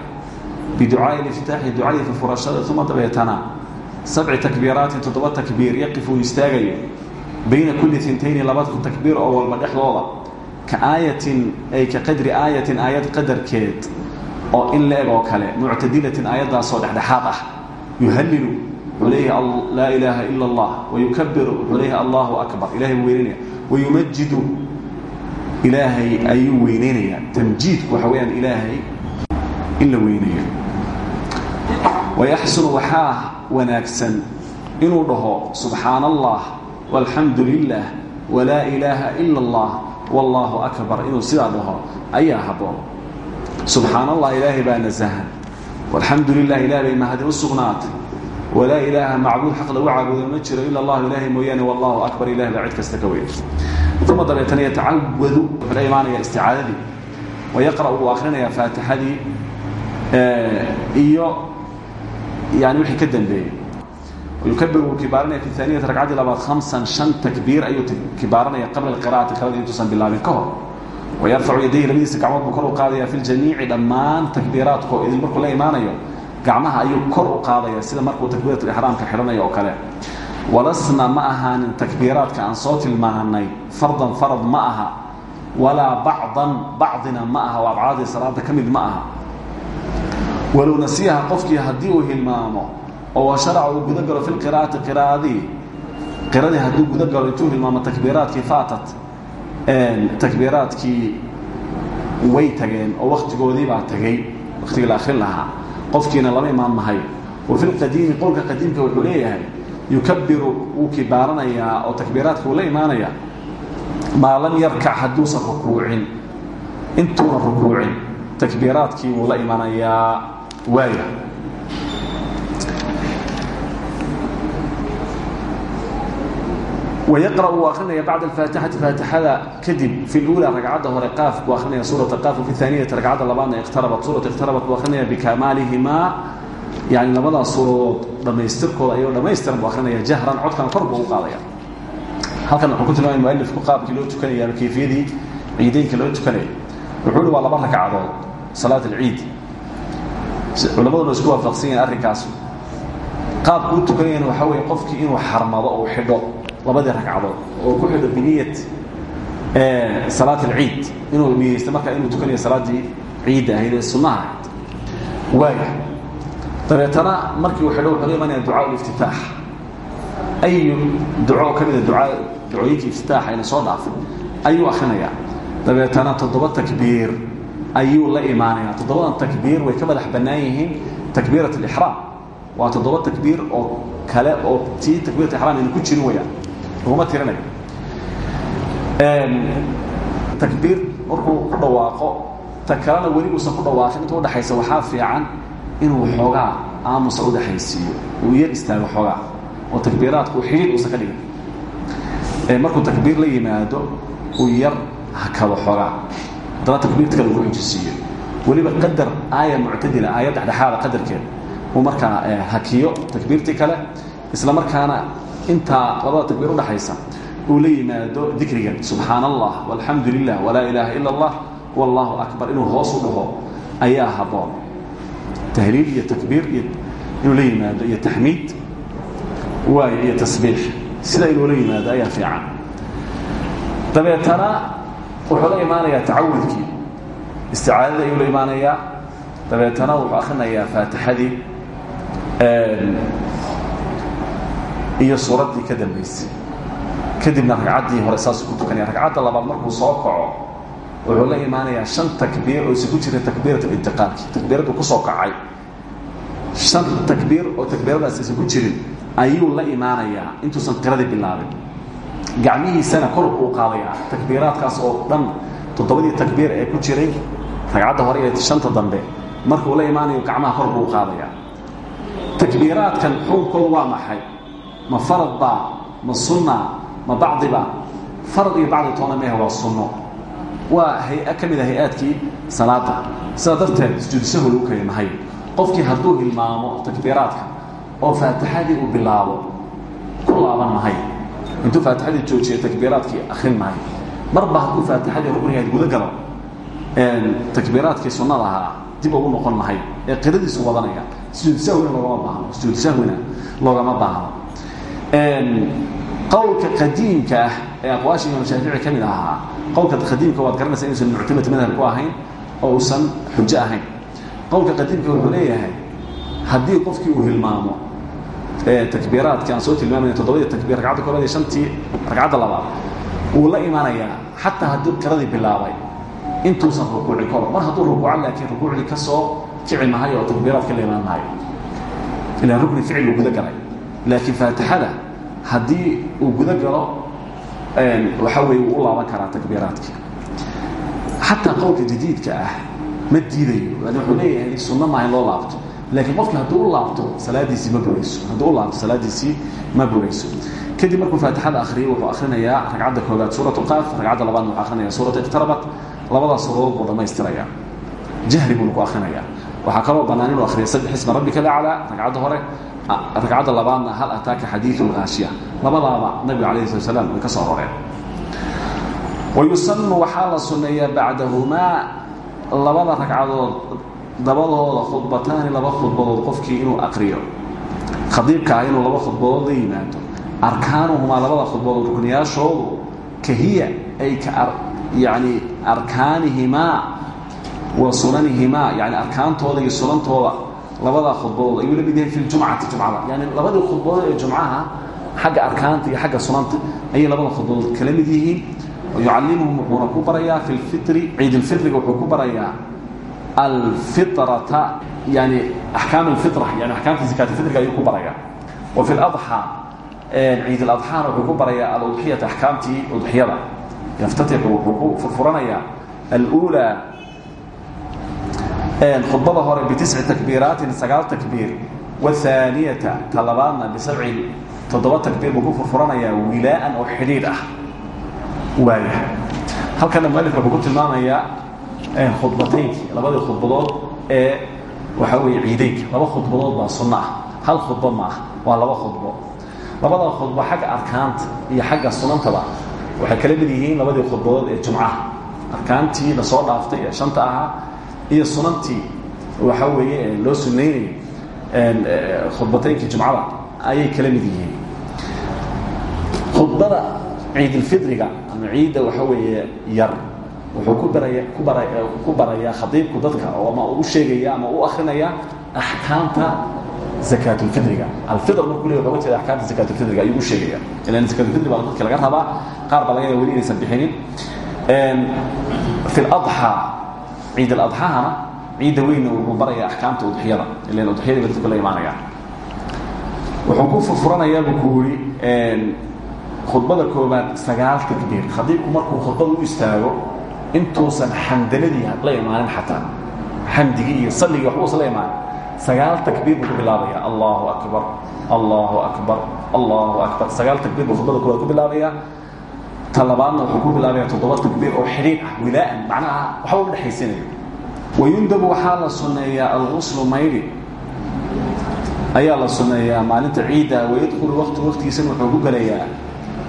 Biducaai liftaaxi ducadii furfurashada uma dabeetana sabci takbiiraatin toddoba takbiir yaqif uu istaagayo bayna kulli intayni laba takbiir oo walba dhexdooda ka aayatin ay ka qadri aayatin aayad qadarkeed oo in la kale muctadilatin aayaddaasoo dhexdhexaad ah yuhalilu wuxuu leeyahay laa ilaaha ila allah wayukabiru wuxuu leeyahay allahu akbar ilahay buu weynanaya wayumajidu ilaahay ayuu weyneynayaa tamjiidku waxa weyaan ilaahay in la weynayo wayaxsunu waxaa wanaagsan inuu dhaho subxaan allah walxamdu lilah walaa ilaaha ila allah wallaahu akbar. Inuu sidaa dhaho ayaa habboon. Subxaan allah ilaahay baa nasahan walxamdu lilah ilahay bay mahadi u sugnaatay. Walaa ilaaha macbuud ma jiro ila allahu ilaahay mooyaane wallahu akbar ilahay baa cid kasta ka weyn. Uma dabeetana yatacawadu wuxuu la imaanaya isticaadadii. Wayaqra' wuu iyo yani wixii ka dambeeyey wayukabir wuu kibaaranaya fi aaniyati ragcaddii labaad hamsan shan takbiir ayuu kibaaranaya qabla alqira'ati qirada intuusan bilaabin ka hor wayarfacu yadayhi labadiisa gacmood buu kor u qaadaya fi ljamiici dhammaan takbiiraadko idin markuu la imaanayo gacmaha ayuu kor u qaadaya sida markuu takbiirat ixraamka xidhanayo oo kale walasna ma ahaanin takbiiraadka aan soo tilmaanay fardan farad ma aha walaa bacdan bacdina ma aha oo abcaadii salaada ka mid ma aha walow nasiyaha qofkii haddii uu hilmaamo oo washaraca uu guda galo fi lqiraa'ati qiraa'adii. Qiradii hadduu guda galo intuu hilmaamo takbiiraadkii faatat takbiiraadkii way tageen oo waktigoodii baa tagay waktigii la akhrin lahaa. Qofkiina lama imaan mahay wa fi lqadiimi qowlka qadiimka wuxuu leeyahay yukabiru wuu kibaaranayaa oo takbiiraadka uu la imaanaya maa lam yarkac hadduusan rukuucin. Intuuna rukuucin takbiiraadkii wuu la imanayaa waaya wyaqra' uu akrinaya bacda alfaatixati faatixada kadib fi luula ragcadda hore qaaf buu akrinaya suurata qaaf fi aaniyati ragcadda labaadna ikhtarabat suurata ikhtarabat buu akrinaya bikamaalihimaa yani labadaas suuradood dhammaystirkooda ayagoo dhammaystiran buu akrinaya jahran codkana kor buu u qaadaya halkan wuxuu ku tilmaamay mualifku qaabkii loo tukanaya ama kayfiyadii ciideynka loo tukanaya wuxuu hi waa laba ragcadood salaat alciid culamaduna isku waafaqsan yahin arrinkaas qaabku u waxaa weeye qofkii inuu xarmado oo xidho labadii ragcadood. Oo ku xidho biniyat salaat alciid inuu niyeysto markaa inuu tukanayo salaaddii ciidda ahayd ee sunnaha ahayd. Waaya markii uu xidho wuxuu la imanaya ducaa ayu duco ka mida ducaa ducooyinkii iftitaaxa ayna soo dhaafay ayuu akhrinayaa. Dabeetana toddoba takbiir ayuu la imaanaya. Toddobadan takbiir way ka madax bannaan yihiin takbiirat alixraam waa takbiir oo kale oo tii takbiirat ixraam ayna ku jirin wayaan laguma tirinayo. Takbiir markuu ku dhawaaqo ta kalena weli uusan dhawaaqin inta udhaxaysa waxaa fiican inuu xoogaa aamusa udhaxaysiiyo uu yar istaago xoogaa oo takbiiraadku xidhiid uusan ka dhigin. Markuu takbiir la yimaado uu yar hakado xoogaa haddana takbiirta uu xujisiiyo weliba qadar aaya muctadila aayad dhexdhexaada qadarkeeda uu markaa hakiyo takbiirtii kale isla markaana intaa labada takbiir udhaxaysa uu la yimaado dikriga. Subxaan allah walxamdu lilah walaa allah wallahu akbar. Inuu hoos u dhaho ayaa habboon tahliil iyo takbiir iyo la yimaado iyo taxmiid waayo iyo tasbiix. Sida inuu la yimaado ayaa fiican. Dabeetana wuxuu la imaanayaa tacawudkii. Isticaadada ayuu la imaanayaa. Dabeetana wuxuu akhrinayaa faatixadii iyo suuraddii ka dambaysay kadibna ragcaddii hore saasuu ku tukanaya. Ragcadda labaad markuu soo kaco wuxuu la imaanayaa shan takbiir oo isugu jira takbiirat intiqaalki takbiiradu ku soo kacay. Shan takbiir oo takbiiradaas isugu jirin ayuu la imaanayaa intuusan qiradii bilaabin gacmihiisana kor uu qaadayaa takbiiraadkaas oo dhan toddobadii takbiir ee ku jiray ragcadda hore iyo shanta dambe. Markuu la imaanayo gacmaha kor buu qaadayaa takbiiraadkan xuunkoodu waa maxay? Ma farad baa ma sunna? Ma bacdiba farad iyo bacdi toona mehe waa sunno. Waa hay'a ka mid a hay'aadkii salaada sidaa darteed sujuudisahu lagu kari mahay qofkii hadduu hilmaamo takbiiraadka oo faatixadii uu bilaabo ku laaban mahay intuu faatixadii joojiya takbiiraadkii akrin mahay marba hadduu faatixadii ruknigaad guda galo takbiiraadkii sunnada ahaa dib ugu noqon mahay ee qiradiisu wadanaya. Sujuud sahwina loogama baahno sujuud sahwina loogama baahno. Qowlka qadiimka ah ee aqwaasha imaam shaafici ka mid ahaa qowlka qadiimka waad garanaysa inuusan muctamad madhab ku ahayn oo uusan xujo ahayn. Qowlka qadiimka wuxuu leeyahay haddii qofkii uu hilmaamo takbiiraadkii aan soo tilmaamayna toddobadii takbiir ragcadda koobaad iyo shantii ragcadda labaad wuu la imaanayaa xataa hadduu qiradii bilaabay intuusan rukuuci karo mar hadduu rukuuco laakiin rukuucdii ka soo kici mahay oo takbiiraadka la imaan maayo ilaan rukni ficil uu guda galay laakiin faatixada haddii uu guda galo waxa weeye wuu u laaban karaa takbiiraadkii xataa qowlka jadiidka ah ma diidayo yani wuxuu leeyahay sunno maaha in loo laabto laakiin qofkii hadduu u laabto salaadiisii ma burayso hadduu u laabto salaadiisii ma burayso kadib markuu faatixada akhriyay wuxuu akhrinayaa ragcadda koobaad suurat qaaf ragcadda labaadna wuxuu akrinaya suurat iqtarabat labadaas suuradood buu dhammaystiraya jahri buuna ku akrinaya waxaa kaloo bannaan inuu akhriya sabbix isma rabbika laclaa ragcadda hore ragcadda labaadna hal ataaka xadiidu lhaashiya labadaaba nabiga calayhi slat slam way ka soo roreen wayusanu waxaa la sunneeyaa bacdahumaa labada ragcadood dabadooda khudbataani laba khudbadood qofkii inuu aqriyo. Khadiibka ah inuu laba khudbadood yimaado arkaanuhumaa labada khudbadood rukniyaashoodu kahiya ay ka yani arkaanihimaa wa sunanihimaa yani arkaantooda iyo sunantooda labadaa khudbadood ayuu la mid yahay fi yani labadii khudbadood ee jumcaha xagga arkaanta iyo xagga sunanta ayay labada khudbadood kala mid yihiin. Yucalimuhum wuxuuna ku barayaa fi lfitri ciidulfitriga wuxuu ku alfitrata yani axkaam alfitra yani axkaamta zakaatulfitriga ayuu ku barayaa wa fi ladxaa ciid aladxaana wuxuu ku barayaa aludxiyata axkaamtii udxiyada yaftatiqu wuxuu ku furfuranayaa alulaa khudbada hore bitisci takbiiraatin sagaal takbiir wahaaniyata ta labaadna bisabci toddoba takbiir buu ku furfuranayaa wilaa'an oo xidhiidh ah waaya halkana mualifka wuxuu ku tilmaamayaa khudbataynkii labadii khudbadood ee waxaa weeye ciideynka. Laba khudbadood baa sunno ah hal khudbo ma ah waa laba khudbo. Labada khudbo xagga arkaanta iyo xagga sunantaba waxay kala mid yihiin labadii khudbadood ee jumcaha arkaantii la soo dhaaftay ee shanta ahaa iyo sunantii waxaa weeye loo sunaynayay khudbataynkii jumcada ayay kala mid yihiin. Khudbada ciidulfidriga ama ciidda waxa weeye yar wuxuu ku baraya ku bara ku barayaa khadiibku dadka oo ama u sheegaya ama u akrinaya axkaamta zakaatulfidriga alfidr markuu leey wuxuu jeeda axkaamta zakaatulfidriga ayuu u sheegaya. Ilan zakaatulfidri baa dadka laga rabaa qaar baa laga yaaba weli inaysan bixinin. Fi ladxaa ciid aladxaana ciidda weynna wuxuu barayaa axkaamta udxiyada ilan udxiyadii ba dadku la imaanaya. Wuxuu ku furfuranayaa buu ku yidhi khudbada koobaad sagaal takbiir khadiibku markuu khudbada u istaago intuusan xamdanadii la imaanin xataa. Xamdigii iyo salligii waxba usan sagaal takbiir ku bilaabaya. Allahu akbar allahu akbar allahu akbar. Sagaal takbiir buu khudbada ku bilaabaya. Ta labaadna wuxuu ku bilaabaya toddoba takbiir oo xidhiidh ah wilaa'an macnaha waxba u dhexaysanayo wayundabu waxaa la sunneeyaa alguslu mayri ayaa la sunneeyaa maalinta ciidda. Wayadkulu waqti waqtigiisana wuxuu ku gelayaa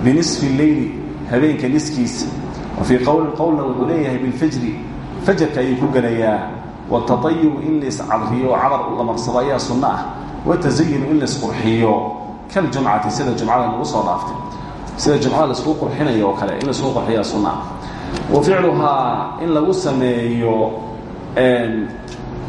binisfi leyli habeenka niskiisa wa fii qowlin qowlna wuxuu leeyahay bilfajri fajarka ayuu ku gelayaa watatayubu in la iscadriyo oo cadar la marsado ayaa sunno ah watazayinu in la isqurxiyo kaljumcati sida jumcada lagu soo dhaaftay sida jumcada la isku qurxinayo oo kale in la isku qurxiyaa sunna ah wa ficluhaa in lagu sameeyo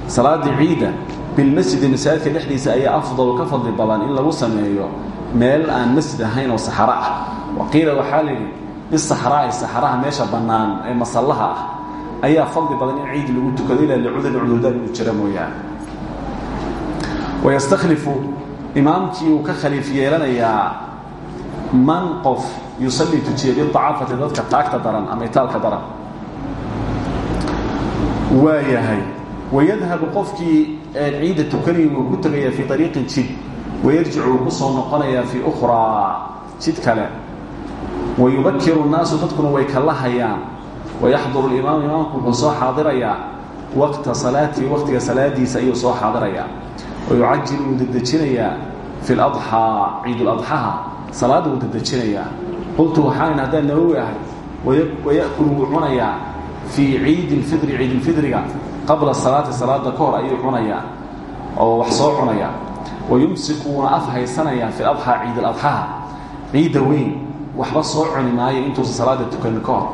salaadii ciidda bilmasjidi masaajidka dhexdiisa ayaa afdal ka fadli badan in lagu sameeyo meel aan masjid ahayn oo saxaro ah waqiila waxaa la yidhi bisaxraa'i saxaraha meesha bannaan ee masallaha ah ayaa fadli badan in ciid lagu tukado ilaa licudurin cudurdaar inuu jira mooyaane wayastakhlifu imaamkii uu ka khaliif yeelanayaa man qof yusallii tujiya bidacaafati dadka taagta daran ama itaalka daran waa yahay wayadhabu qofkii ciidda tukanayay wuu ku tegayaa fii ariiqin jid wayarjicu wuu ku soo noqonayaa fii ukhraa jid kale wayubakiru nnaasu dadkuna way kala hayaan wayaxduru limaam imaamku wuxuu soo xaadirayaa waqta salaatihi waqtiga salaadiisa ayuu soo xaadirayaa wayucajil wuu dedejinayaa fi ladxaa ciiduladxaha salaadda wuu dedejinayaa qultu waxaan haddaan nawowi ahay wayakulu wuu cunayaa fii ciidi lfidri ciidilfidriga qabla salaati salaada ka hor ayuu cunayaa oo wax soo cunayaa wayumsiku wuuna af haysanayaa fi adxaa ciidiladxaha ciidda weyn waxba soo cuni maayo intuusan salaada tukanin ka hor.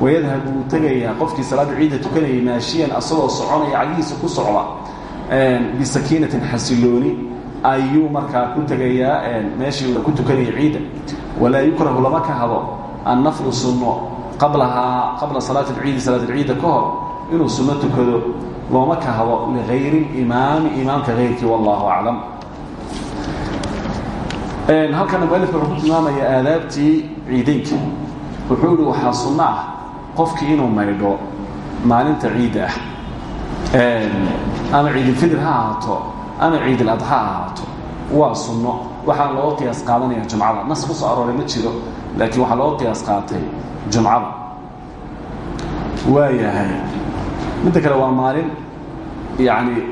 Wayadhabu wuu tegayaa qofkii salaadda ciidda tukanayay maashiyan asagoo soconaya cagihiisa ku socda bisakiinatin xasilooni ayuu markaa ku tegayaa meeshii ku tukanayay ciidda. Walaa yukrahu lama ka hado annaflu sunno. Qablahaa qabla salaati alciidi salaat alciidda ka hor inuu sunno tukado looma ka hado ligayri limaami imaamka hayrkii wallahu aclam halkana mualifka wuxuu ku tilmaamaya aadaabtii ciideynka wuxuu ihi waxaa sunno ah qofkii inuu maydho maalinta ciidda ah. Ama ciidilfidr ha ahaato ama ciidiladxa ha ahaato. Waa sunno. Waxaa looga qiyaas qaadanaya jumcada. Nas ku soo arooray ma jiro laakiin waxaa looga qiyaas qaatay jumcada. Waa yahay midda kale waa maalin yacni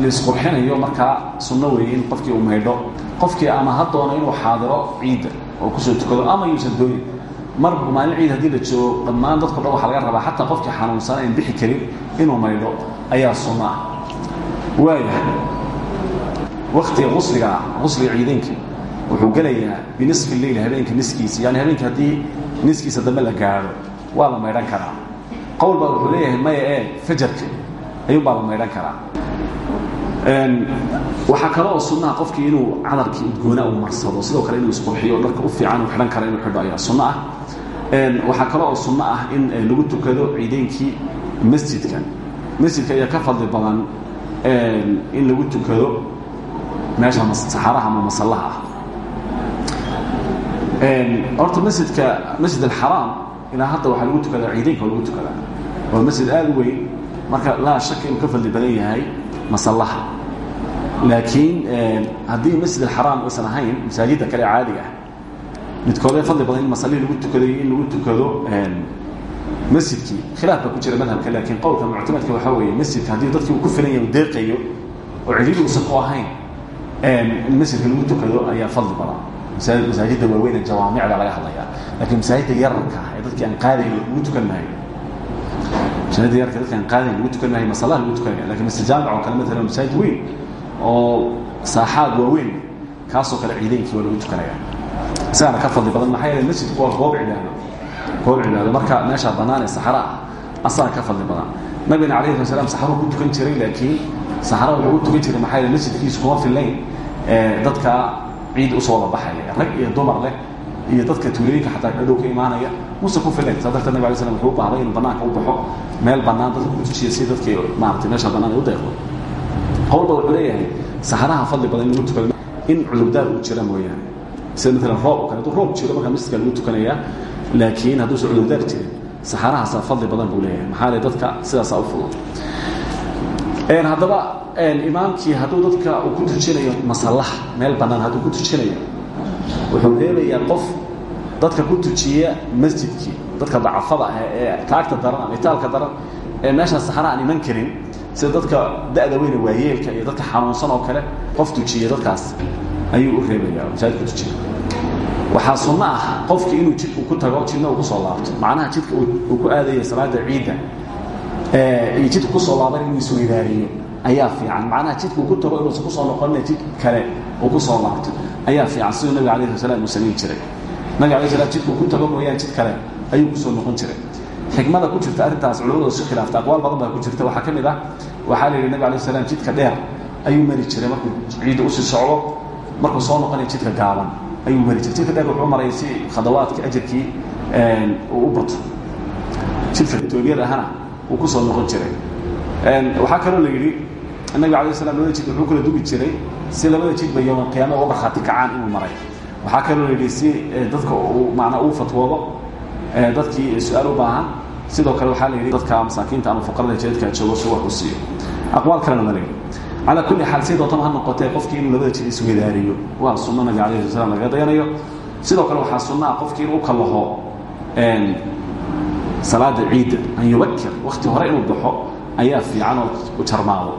laisqurxinayo markaa sunno weeye in qofkii uu maydho qofkii ama ha doono inuu xaadiro ciidda oo ku soo tukado ama yuusan doonin. Marba maalin ciid haddii la joogo dhammaan dadko dhan waxaa laga rabaa xataa qofkii xanuunsan aan bixi karin inuu maydho ayaa sunno ah waayahay waktiga usliga usliga ciideynka wuxuu gelayaa binisfi leyl habeenka niskiisa. Yani habeenka haddii niskiisa dambe la gaadho waa la maydhan karaa. Qowl baa wuxuu leeyahay maya ee fajarka ayuunbaa la maydhan karaa waxaa kale oo sunnaha qofkii inuu cadarkii udgoona uu marsado. Sidoo kale inuu isqurxiyo dharka u fiican uu xidhan kara inuu xidho ayaa sunno ah. Waxaa kale oo sunno ah in lagu tukado ciideynkii masjidka masjidka ayaa ka fadli badan in lagu tukado meesha saxaraha ama masallaha ah. Horta masjidka masjid alxaraam ilaa hadda waxaa lagu tukadaa ciideynka lagu tukadaa waa masjid aada u weyn marka laa shaka inuu ka fadli badan yahay masallaha laakiin haddii masjid alxaraam aysan ahayn masaajidda kale caadiga ah midkoodee fadli badan in masallihii lagu tukado iyo in lagu tukado masjidkii khilaaf baa ku jira madhabka laakiin qowlka muctamadka waxaa weeye masjidka haddii dadkii uu ku filan yahay u deeqayo oo cidhiidhi uusan ku ahayn in masjidka lagu tukado ayaa fadli badan. Masaajidda waaweyn ee jawaamicda laga hadlayaa. Laakiin masaajidda yararka ee dadkii aan qaadayn lagu tukan maayo masaajidda yararka dadki aan qaadayn lagu tukan maayo masallaha lagu tukanaya laakiin masjid jaamic oo kale matalan masaajid weyn oo saaxaad waaweyn kaasoo kale ciideynkii waa lagu tukanaya. Isagana ka fadli badan maxaa yeele masjidku waa goob cibaado goob cibaado marka meeshaa bannaan ee saxara ah asaga ka fadli badan. Nabigana alayhi sala slam saxaruu ku tukan jiray laakiin saxarada lagu tukan jiray maxaa yeele masjidkiisu kuma fillayn dadka ciid u soo wada baxaya. Rag iyo dumar leh iyo dadka tuulooyinka xataa dhadhow ka imaanaya muuse ku filayn saa darteed nabig alay slam wuxuu u baahday inuu bannaanka u baxo meel bannaan dadka ku tujiya si dadkii maaragtay meesha bannaan ay u deeqdo qowlba wuxuu leeyahay saxaraha fadli badan in lagu tukado in cudurdaar uu jira mooyaane sida maalan roob oo kale hadduu roob jiro markaa masjidka lagu tukanayaa laakiin hadduusan cudurdaar jirin saxarahaasaa fadli badan buu leeyahay maxaa le dadka sidaasaa u fudud haddaba imaamkii hadduu dadka uu ku tujinayo masallaha meel bannaan hadduu ku tujinayo wuxuu reebayaa qof dadka ku tujiya masjidkii dadka dacafada ah ee taagta daran ama itaalka daran ee meeshaa saxara aan iman karin sida dadka da'da weyne waayeelka iyo dadka xanuunsan oo kale qof tujiya dadkaas ayuu u reebayaa masaajid ku tujiya waxaa sunno ah qofkii inuu jidku ku tago jidna uu ku soo laabto. Macnaha jidka uu ku aadaya salaada ciidda iyo jidka ku soo laaban inuu isweydaariyo ayaa fiican. Macnaha jidka uu ku tago inuusan ku soo noqonina jid kale uu ku soo laabto ayaa fiican. Siduu nabiga alayh sla slam uu samayn jiray nabiga alay slam jidka uu ku tago mooyaan jid kale ayuu ku soo noqon jiray. Xikmada ku jirta arrintaas culamadu isu khilaafta aqwaal badan baa ku jirta. Waxaa ka mid ah waxaa la yidhi nabig alay slam jidka dheer ayuu mari jiray markuu ciidda u sii socdo markuu soo noqonaya jidka gaaban ayuu mari jiray. Jidka dheer wuxuu maraya si khadawaadkii ajarkii uu u bato jidka tooliyada ahana uu ku soo noqon jiray. Waxaa kaloo la yidhi nabiga alay slam labada jid wuxuu kala dugi jiray si labada jidba yowma qiyaama uga markhaati kacaan inuu maray waxaa kaloo yidhi si dadka uu macnaa uu fatwoodo dadkii su'aal u baahan. Sidoo kale waxaa la yidhi dadka masaakiinta ama fuqarada jeedka joogo si wax u siiyo aqwaal kalena ma leeyi calaa kulli xaal si dootama ha noqotee qofkii inuu labada jid iswadaariyo waa sunno nabiga alayhi slam laga dayanayo. Sidoo kale waxaa sunna ah qofkii inuu kalaho salaada ciidda an yubakir wakti hore inuu baxo ayaa fiican oo u jarmaado.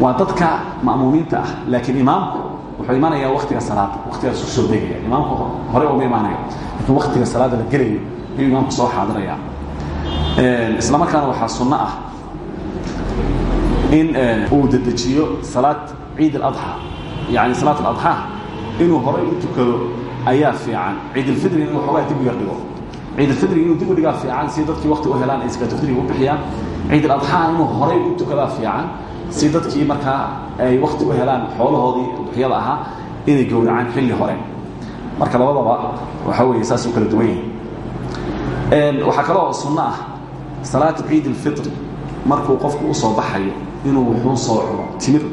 Waa dadka ma'muumiinta ah laakiin imaamku wuxuu imaanayaa waktiga salaada waktigaas u soo degaya. Imaamku hore uma imaanayo laakiin waktiga salaada la gelayo ayuu imaamku soo xaadiraya isla markaana waxaa sunno ah in uu dedejiyo salaad ciid aladxaa yani salaat aladxaa inuu horay u tukado ayaa fiican. Ciidulfidri inuu xoogaa dib u yar dhigo. Ciidulfidriga inuu dib u dhigaa fiican si dadkii wakti u helaan ay sakaatufidriga u bixiyaan. Ciiduladxaa inuu horay u tukadaa fiican si dadkii markaa ay wakti u helaan xoolahoodii udxiyada ahaa inay gowracaan xilli hore. Marka labadaba waxaa weeye saas u kala duwan yihiin waxaa kaloo sunno ah salaatu ciid alfitri markuu qofku u soo baxayo inuu wuxuu soo cuno timir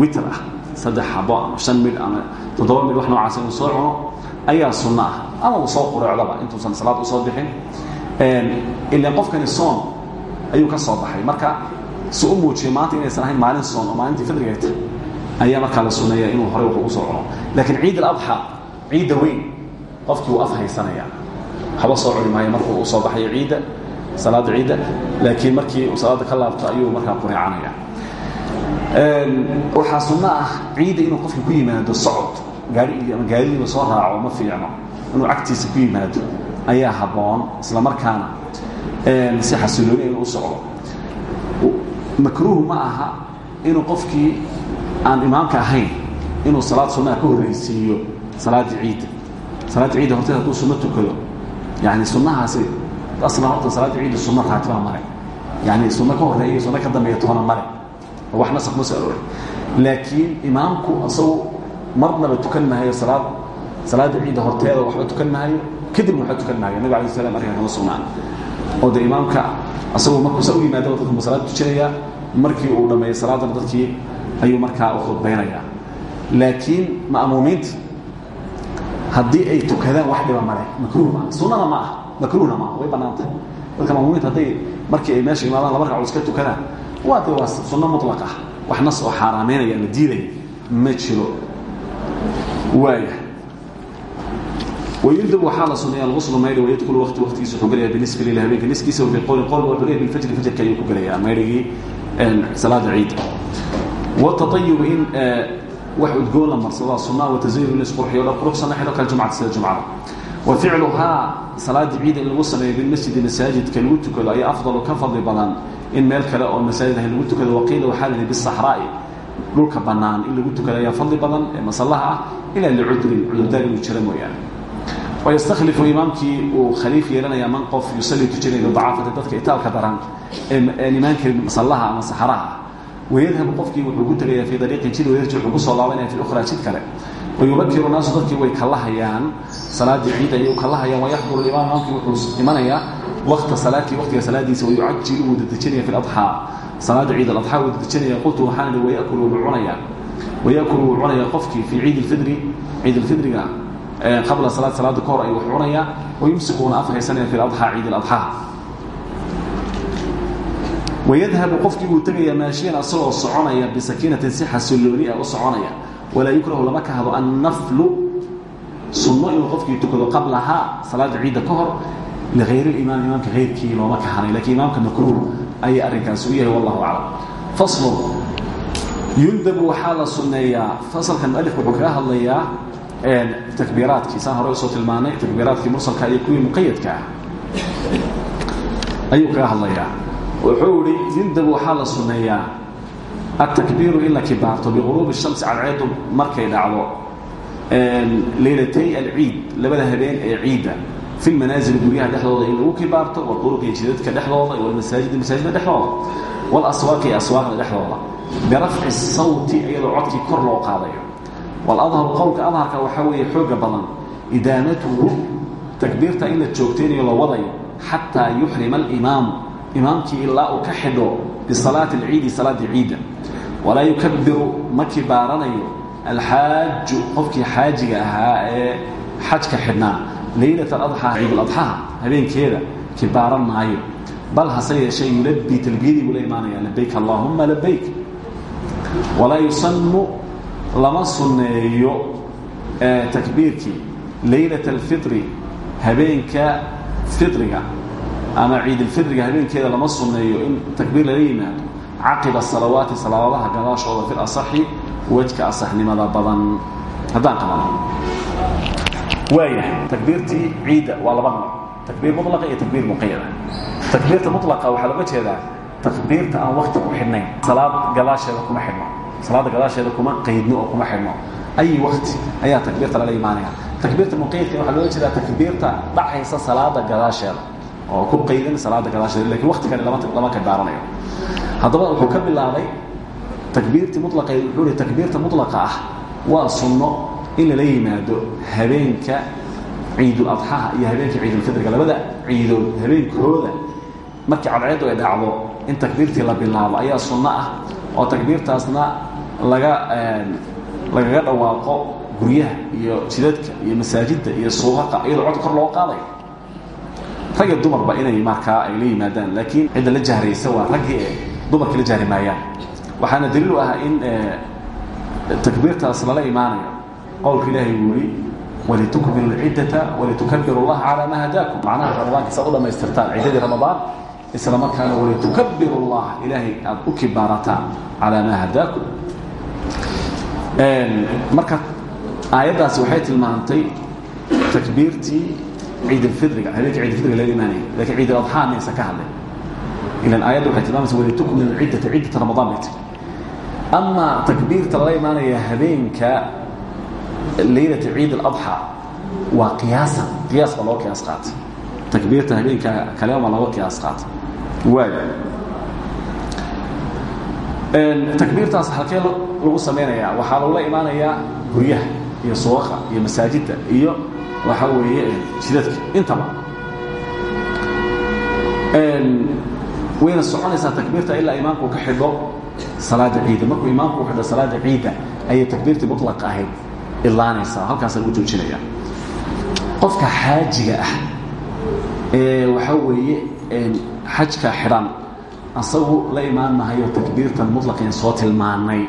witr ah saddex xabo ama shan midh ama toddoba midh soo cuno ayaa sunno ah. Ama uu soo qureecdaba intuusan salaad u soo bixin. Ilan qofkani soon ayuu ka soo baxay. Marka si u muujiyo maanta inaysan ahayn maalin soon oo maalintii fidriga tahay ayaa markaa la suneeya inuu horay wax ugu soo cuno laakiin ciid aladxa ciidda weyn qofkii wuu af haysanaya waxba soo cuni maayo markuu u soo baxayo ciidda salaada ciidda laakiin markii uu salaada ka laabto ayuu markaa qureecanaya waxaa sunno ah ciidda inuu qofka ku yimaado socod gaari ama gaaridiiba soo raaco ma fiicno inuu cagtiisa ku yimaado ayaa habboon isla markaana si xasilooni inuu u socdo makruuh ma aha inuu qofkii aan imaamka ahayn inuu salaad sunnaha ka horraysiiyo salaaddii ciidda salaaddii ciidda horteed hadduu sunno tukado. Yani sunnahaasi aslan horta salaadda ciidda sunno raatibaa mare yani sunno ka horreeya sunno ka dambeeya toona mare wax nasakh ma soo arooray laakiin imaamku isagu marnaba tukan maayo salaad salaada ciidda horteeda waxba tukan maayo. Kadibna waxba tukan maayo. Nabig alay slam arrinka kama sugnaan oo de imaamka asagoo markuusa u yimaada dadku ma salaad tujinaya markii uu dhammeeyo salaadana dadkii ayuu markaa u khudbaynaya laakiin ma'muumiinta haddii ay tukadaan wax dhiba male makruuh ma sunnana ma ah. Makruuhna ma ah way bannaan tahay dadka ma'muumiinta hadday markii ay meesha imaadaan laba ragcod iska tukadaan waa de waa sunno mutlaq ah. Wax nas oo xaaraameynaya la diidaya ma jiro. Waaya wyudab waxaa la suneeya alquslu mayli waydulu wati watigiisa wuxuu gelaya binisfi lil habeenka niskiisa biqowli qowl wuxuu leeyahay bilfajri fajrka ayuu ku gelayaa maydhigii salaada ciidda wataayub in wax udgoon la marsadaa sunaa watazayin in laisqurxiyo dhar quruxsana xidho kale jumcada sida jumcada wa ficluhaa salaada ciida in lagu sameeyo bilmasjidi masaajidka lagu tukado ayaa afdalu ka fadli badan in meel kale oo masaajid ahayn lagu tukado waqiila waxaa layihi bisaxraa'i dhulka bannaan in lagu tukado ayaa fadli badan ee masallaha ah ilaa licudrin cudurdaar inuu jira mooyaane wayastaklifu imaamkii uu khaliif yeelanayaa man qof yusalli tujinay bidacaafati dadka itaalka daran ee aan imaan karin masallaha ama saxaraha ah wayadhabu qofkii wuxuu ku tegayaa fii dariiqin jid wayarji wuxuu ku soo laabanaya fi ukhraa jid kale wayubakiru naasu dadkii way kala hayaan salaadii ciid ayay kala hayaan wayaxduru imaam imaamkii wuxuu imanayaa wakta salaatii waktiga salaadiisa wayucajilu wuu dadejinaya fi aladxaa salaada ciid aladxaa wuu dadejinaya qultu waxaan idhi wayakulu wuu cunayaa wayakulu wuu cunayaa qofkii fii ciid ilfidri ciid ilfidriga qabla salaa salaada kahor ayuu wax cunaya. Wayumsikuuna afhaysanaya fi aladxaa ciid iladxaa wayadhabu qofkii wuu tegaya maashiyan asagoo soconaya bisakiinatin si xasillooni ah soconaya. Walaa yukrahu lama kahdo annaflu sunno inuu qofkii tukado qablahaa salaada ciidda ka hor. Ligayr imaam imaamka hayrkii looma kahanay lakiin imaamka makruur ayay arrinkaasi u yahay wallahu aclam. Faslun yundabu waxaa la sunneeyaa fasalkan mualifku wuxuu kaga hadlayaa takbiiraadkii saan hore u soo tilmaanay takbiiraadkii mursalka iyo kuwii muqayadka ah. Ayuu kaga hadlayaa. Wuxuu ihi yundabu waxaa la sunneeyaa atakbiiru in la kibaarto biquruubi الshamsi cadceedu markay dhacdo. Leylatay alciid labada habeen ee ciidda. Fi lmanaazil guryaha dhexdooda in lagu kibaarto waduruqi jidadka dhexdooda walmasaajidi masaajida dhexdooda walaswaaqi aswaaqda dhexdooda. Birafci sawti iyadoo codkii kor loo qaadayo waladharu qowlka adharka waxaa weeye xooga badan. Idaamatuhu takbiirta in la joogtaynayo la wadayo xataa yuxrima alimaamu imaamkii ilaa uu ka xidho bisalaati alciidi salaaddii ciidda walaa yukabiru ma kibaaranayo alxaaju qofkii xaajiga ahaa ee xajka xidhnaa. Laylat aladxaa ciiduladxaha habeenkeeda kibaaran maayo. Bal hase yeeshee yulabii talbiyadii buu la imaanaya labayk allaahumma labayk walaa yusannu lama sunneeyo takbiirkii. Laylat alfitri habeenka fitriga. Ama ciidulfitriga habeenkeeda lama sunneeyo in takbiir lala yimaado. Caqiba salawaati salawaadaha gadaashooda fi lasaxi wejka asaxnimada badan. Haddaan qabano. Waayahay takbiirtii ciidda waa laba takbiir mulaqa iyo takbiir muqayada takbiirta mulaqa waxaa looga jeedaa takbiirta aan wakti ku xidhnayn. Salaad gadaasheeda kuma xidhno salaadda gadaasheeda kuma qaydno oo kuma xidhno ay wakti ayaa takbiirta lala imaanaya takbiirta muqayadka waxaa looga jeedaa takbiirta dhacaysa salaada gadaasheeda oo ku qaydan salaada gadaasheeda laakiin wakti kale lama kabaaranayo. Haddaba wuxuu ka bilaabay takbiirtii mulaqeed wuxuu hi takbiirta mulaqa ah waa sunno in lala yimaado habeenka ciiduladxaha iyo habeenka ciidulfitriga labada ciidood habeenkooda markii cadceeddu ay dhacdo in takbiirtii la bilaabo ayaa sunno ah oo takbiirtaasna laga lagaga dhawaaqo guryaha iyo jidadka iyo masaajidda iyo suuqaqa iyadoo cod kor loo qaadayo rag iyo dumarba inay markaa ay la yimaadaan laakiin cidda la jahraysa waa raggii dumarkii la jahri maayaan. Waxaana daliil u ah in takbiirtaas lala imaanayo. Qowlka ilaahay uu yihi walitukmilu lciddata walitukabiru llaha calaa ma hadaakum macnaha ramadaanka saad u dhammaystirtaan ciddadii ramadaan isla markaana walitukabiru llah ilaahay aad u kibaarataan calaa maa hadaakum marka aayaddaasi waxay tilmaantay takbiirtii ciidulfidriga habeenka ciidulfidriga laga imaanaya lakiin ciiduladxaa maysa ka hadlay. Ilan aayadda waxay tilmaamaysa walitukmilu ciddata ciddata ramadaan bay tiri takbiirta lala imaanaya habeenka laylata ciid aladxaa waa qiyaasan qiyaas baa loo qiyaas takbiirta habeenka kale baa looga qiyaas qaatay. Waayo takbiirtaas halkee lagu samaynayaa waxaa lagula imaanayaa guryaha iyo suuqa iyo masaajidda iyo waxaa weeye jidadka. Intaba wayna soconaysaa takbiirta ilaa imaamku ka xidho salaada ciidda markuu imaamku u xidho salaada ciidda ayay takbiirtii mutlaqa ahayd ilaanaysaa halkaasa lagu joojinaya. Qofka xaajiga ah ee waxaa weeye xajka xidhan asagu la imaan mahayo takbiirtan mutlaqeen soo tilmaanay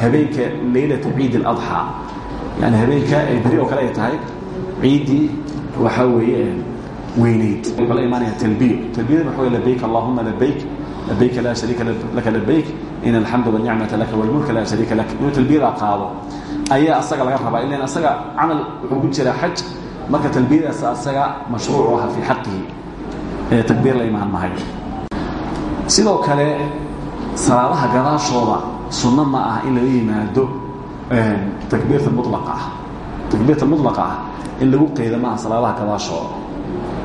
habeenka laylata ciid اladxaa yani habeenka ay beri oo kale ay tahay ciiddii waxaa weeye weynayd wuxuu la imaanaya talbiyo talbiyada waxa wey labayk allahuma labayk labayka laa shariika laka labayk in alxamdu wاnicmata laka wاlmulka laa shariika lak inuu talbiyadaa qaado ayaa asaga laga rabaa ilan asaga camal wuxuu ku jiraa xaj marka talbiyadaas asaga mashruuc aha fii xaqihi ee takbiir la imaan mahayo sidoo kale salaadaha gadaashooda sunno ma ah in laga yimaado takbiirta mulaqa ah. Takbiirta mulaqa ah in lagu qeyda maaha salaadaha gadaashooda.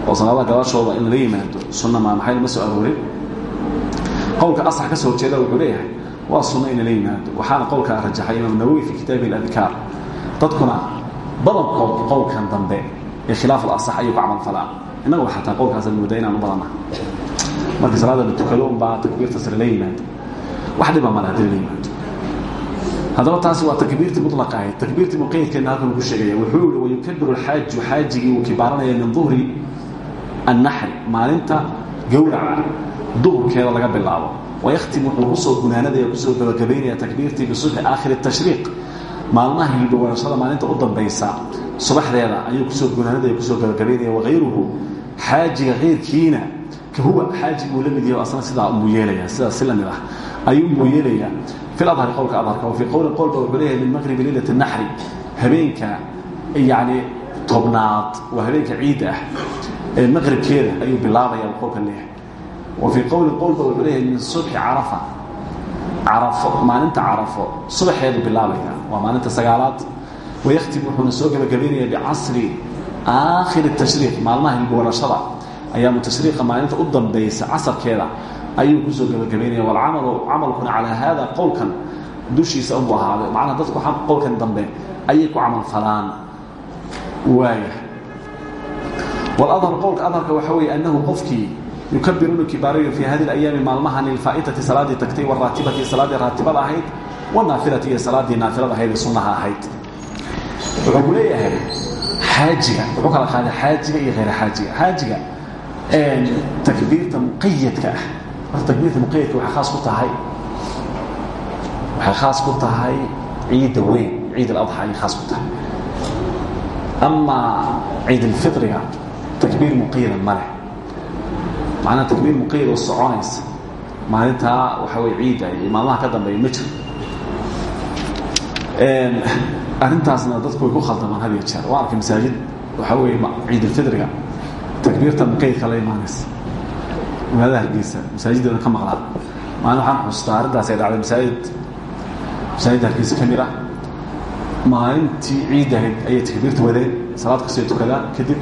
Oo salaadaha gadaashooda in lala yimaado sunno maa maxay lama soo aroorin? Qowlka asax ka soo horjeeda wuxuu leeyahay waa sunno in lala yimaado. Waxaana qowlkaa rajaxay imaam nawowi fi kitaabi اladkaar dadkuna badankood qowlkan dambe ee khilaaf alasax ayuu ku camalfalaa innagu xataa qowlkaasa mooda inaan u badannaha markii salaada la tukado unbaa takbiirta sare la yimaado wax dhiba male haddii lala yimaado haddaba taasi waa takbiirtii mulaqa ahayd takbiirtii muqaydkeedna halkan ku sheegaya wuxuu yihi wayukabiru alxaaju xaajigii uu kibaaranaya min duhri annaxri maalinta gowraca duhurkeeda laga bilaabo. Wayakhtim wuxuu ku soo gunaanadaya ku soo gabagabaynaya takbiirtii bisubxi aakhiri tashriiq. Maalmaha hilbawarashada maalinta u dambaysa subaxdeeda ayuu ku soo gunaanadaya ku soo gabagabaynaya wakayruhu xaajiga keyrkiina huwa xaaji buu la mid yahay asna sidaa muu yeelaya sidaas si la mid ah ayuu muu yeelayaa fi adhari qowlka adharka wa fii qowlin qowlba wuxuu leeyahay min maqribi leylati naxri habeenka yacni tobnaad waa habeenka ciidda ah ee maqribkeeda ayuu bilaabaya qowlka leeyahay. Wa fii qowlin qowlba wuxuu leeyahay min subxi carafa carafo maalinta carafo subaxeedu bilaabaya waa maalinta sagaalaad. Wayakhtim wuxuuna soo gebagabaynaya bicasri aakhiri tashriiq maalmaha hilbuwarashada ayaamu tashriiqa maalinta u dambaysa casarkeeda. Ayuu ku soo gebagabaynaya walcamalu camalkuna calaa haada qowlkan dushiisa unbu ahaaday. Macnaa dadku qowlkan dambe ayay ku camal falaan waaya waladhar qowlka adharka waxaa weeye annahu qofkii yukabiruuna kibaarayo fii hadi اlayaami maalmahan ilfaa'itati salaadii tagtay waraatibati salaadii raatibada ahayd wanaafilati iyo salaadii naafilada ahayd ee sunnaha ahayd. Wuxuu ku leeyahay xaajiga wuxuu kala qaaday xaajiga iyo hayr xaajiga. Xaajiga takbiirta muqayadka ah. Marka takbiirta muqayadka waxay khaas ku tahay. Waxay khaas ku tahay ciidda weyn ciid aladxa ayay khaas ku tahay. Amaa ciid alfitriga takbiir muqayadan ma leh. Macnaha takbiir muqayad oo soconaysa. Maalintaa waxaa wey ciidda iyo ka dambeeya ma jiro. Arrintaasna dadku ku khaldamaan had jeer. Waa arkay masaajid waxaa weeye ciid alfitriga takbiirta muqayadka la imaanaysa magaalada hargeysa masaajideeda ka maqlaa maalin waxaan xustaa arrintaas ay dhacday masaajid masaajid hargeysa ka mid ah maalintii ciid ahayd ayay takbiirta wadeen salaad kastoo tukadaan kadib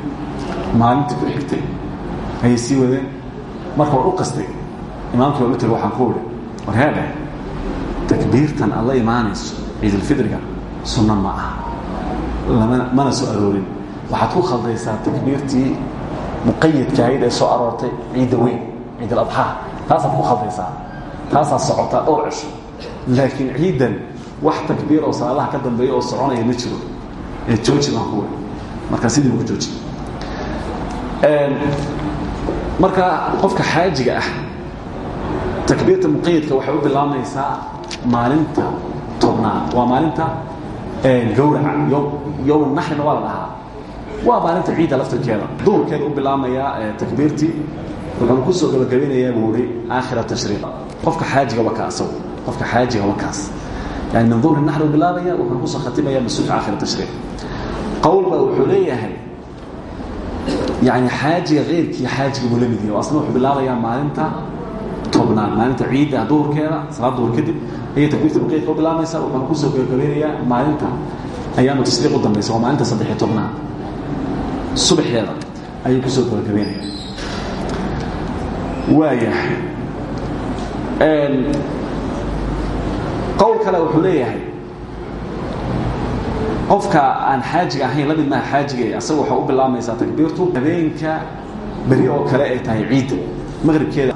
maalintii ku xigtay ayay sii wadeen marka war u qastay imaamkii waa u tegay waxaan ku uri war heedhe takbiirtan aad la imaanayso ciidulfidriga sunno ma aha mana soo aroorin waxaad ku khaldaysaa takbiirtii muqayadka ahayd ee soo aroortay ciidda weyn ciid aladxaa taasaad ku khaldaysaa taasaad socotaa dhowr cisho laakiin ciidan wax takbiir oo salaadaha ka dambeeya oo soconaya ma jiro. Ee jooji baan ku markaa sidii ku jooji. Marka qofka xaajiga ah takbiirta muqayadka waxay u bilaabmaysaa maalinta tobnaad. Waa maalinta gawraca yowm naxrina waa la dhahaa waa maalinta ciidda laftirkeeda. Duhurkeeda u bilaabmayaa takbiirtii wuxuuna ku soo gabagabinayaa buuri aakhira tashriiq. Qofka xaajiga waa ka asagu qofka xaajiga waa kaas. Yani min duhri naxri u bilaabaya wuxuuna ku soo khatimaya masuul aakhira tashriiq. Qowlba wuxuu leeyahay yani xaajiga keyrkii xaajiga buu la mid yahay. Asna wuxuu bilaabayaa maalinta tobnaad maalinta ciidda duhurkeeda salaad duhur kadib ayay takbiirta muqeydka u bilaabaysaa wuxuuna ku soo gabagabeynayaa maalinta ayaamu tashriiq u dambaysa waa maalinta saddexiyo tobnaad subaxeeda ayuu ku soo gabagabeynaya waayahay qowl kale wuxuu leeyahay qofka aan xaajiga ahayn la mid maha xaajiga asaga waxaa u bilaabmaysaa takbiirtu habeenka beri oo kale ay tahay ciidda maqribkeeda.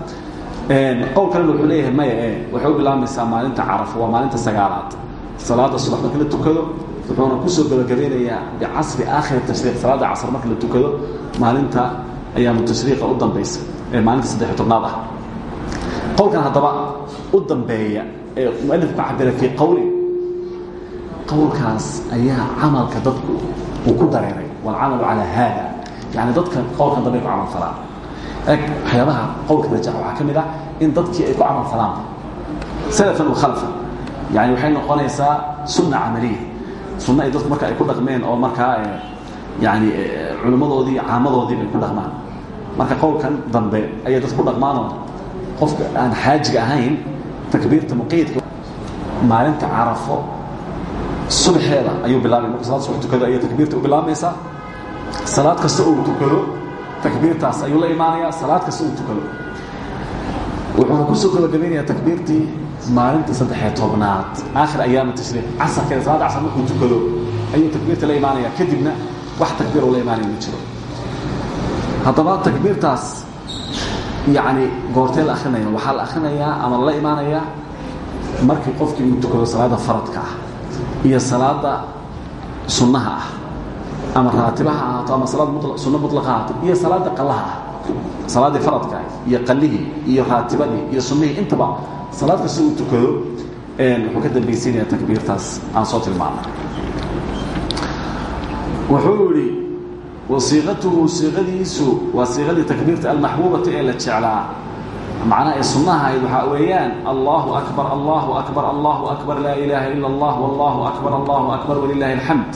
Qowl kalena wuxuu leeyahay maya waxay u bilaabmaysaa maalinta carafo waa maalinta sagaalaad. Salaada subax marka la tukado wuxuuna ku soo gabagabeynayaa bicasri aakhiri tashriiq. Salaada casr marka la tukado maalinta ayaamu tashriiqa u dambaysa ee maalinta saddexiy tobnaad ah. Qowlkan haddaba u dambeeya ee mualifku cabira fii qowli qowlkaas ayaa camalka dadku uu ku dareeray. Waalcamalu calaa haada yani dadka qowlkan dambe ay ku camal falaan. Eg waxyaabaha qowlka rajax waxaa ka mid ah in dadkii ay ku camal falaan. Salafan wa khalfan yani waxay noqonaysaa sunna camaliya sunna ay dadku marka ay ku dhaqmeen oo markaa yani culimmadoodii caamadoodii ay ku dhaqmaan. Marka qowlkan dambe ayay dad ku dhaqmaanoo qofka aan xaajiga ahayn takbiirta muqayidka maalinta carafo subaxeeda ayuu bilaabay. Marka salaad subax tukado ayay takbiirta u bilaabmaysaa salaad kasta uu tukado takbiirtaas ayuu la imaanayaa salaad kasta uu tukado. Wuxuuna ku soo gabagabeynayaa takbiirtii maalinta saddexiyo tobnaad aakhir ayaama tashriiq casarkeeda salaada casar markuu tukado ayuu takbiirta la imaanayaa. Kadibna wax takbiir uu la imaanaya ma jiro. Haddaba takbiirtaas yacni goortee la akrinaya waxaa la akhrinayaa ama la imaanayaa markii qofkii uu tukado salaada faradka ah iyo salaada sunnaha ah ama raatibaha ahaato ama salaad sunno mutlaqa ahaato iyo salaada qallaha ah salaaddii faradka ah iyo qallihii iyo raatibadii iyo sunnihii intaba salaad kasta uu tukado wuxuu ka dambaysiinaya takbiirtaas. Aan soo tilmaamay. Wuxuu yidhi wasiiqatuhu siiqadiisu waa takbiirta almaxbuubata ee la jeclaa. Macnaha ee sunnaha weeyaan allahu akbar allahu akbar allahu akbar laa ilaaha ila allah wallahu akbar allahu akbar walilaahi alxamd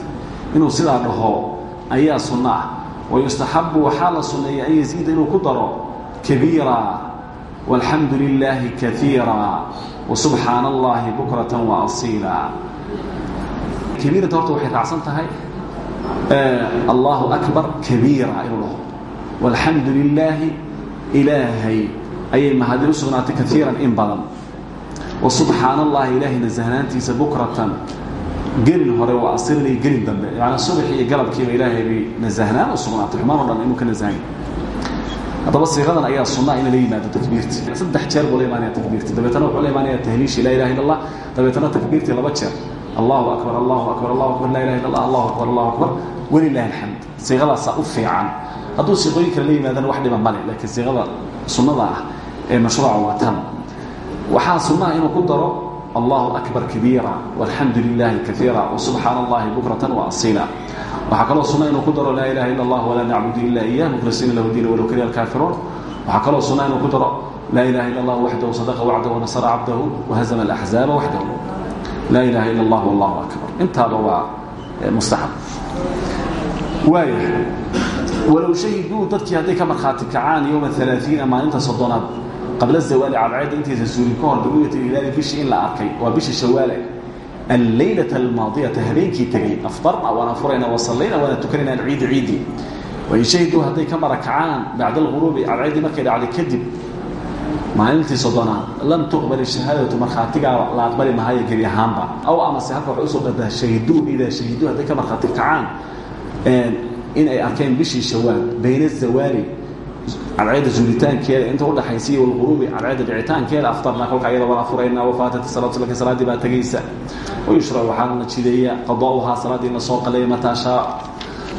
inuu sidaa dhaho ayaa sunno ah. Wayustaxabu waxaa la sunneeya an ku daro kabiira walxamdu lilaahi kaiira wasubxaana allahi bukratan waasiila kabiirata horta waxay raacsan tahay allahu akbar kabiira inuu dhaho walxamdu lilaahi ilaahay ayay mahadi u sugnaatay kaiiran in badan. Wasubxaana allahi ilaahay nasahnaantiisa bukratan. Gelin hore waa asirinay gelin dambe. Subax iyo galabkiiba ilaahay bay nasahnaan u sugnaatay xumaan o dhan inuu ka nasahan haddaba siiqadan ayaa sunaa in la yimaado takbiirti saddex jeer buu la imaanaya takbiirti dabeetana wuxuu la imaanaya tahliishi laa ilaha illa allah dabeetana takbiirtii laba jeer. Allahu akbar allahu akbar allahu akbar laa ilaha illa allah allahu akbar allahu akbar. Walilahi alxamd siiqadaasaa u fiican. Hadduu siiqooyin kale la yimaadana wax dhiba male laakiin siiqada sunnada ah ee mashruuca waa tan. Waxaa sunnaha inuu ku daro allahu akbar kabiira walxamdu lilahi kaiira wasubxaana allahi bukratan waasiila waxaa kaloo sunna inuu ku daro laa ilaha illa allah walaa nacbudu ila iyah mukhlisiina lahu diina walow kariha alkaafiruun. Waxaa kaloo sunna inuu ku daro laa ilaha illa allah waxdahu sadaqa wacdahu wanasara cabdahu wahazama alaxzaaba waxdahu laa ilaha illa allah wallahu akbar. Intaaba waa mustaxab. Waaya walow shahiduu dadkii hadday ka markhaati kacaan yowma alaaiina maalinta soddonaad qabla zawaali cadceedda intaysa suulin ka hor biru'yati hilaali bishii in la arkay waa bisha shawaale allaylata almaadiyata habeenkii tegey aftarna waana furayna wasallayna waana tukanayna alciidi ciidi wain shahiduu hadday ka marakacaan bacda alghuruubi cadceeddii markay dhacday kadib maalintii soddonaad lam tuqbal shahaadatu markhaatigaa la aqbali mahayo gebi ahaanba. Aw amase halka waxay u soo dhartaa shahiduu idaa shahiduu hadday ka markhaati kacaan in ay arkeen bishii shawaal bayna zawaali cadceedda zuulitaankeeda inta udhaxaysiiya walquruubi cadceedda dhicitaankeeda aftarna kolka ayada waan afuraynaa wafaatati salaatu laakiin salaaddii baa tegaysa wayushrac waxaa la jideeya qadaa'uhaa salaaddii in la soo qaleeya mataa shaa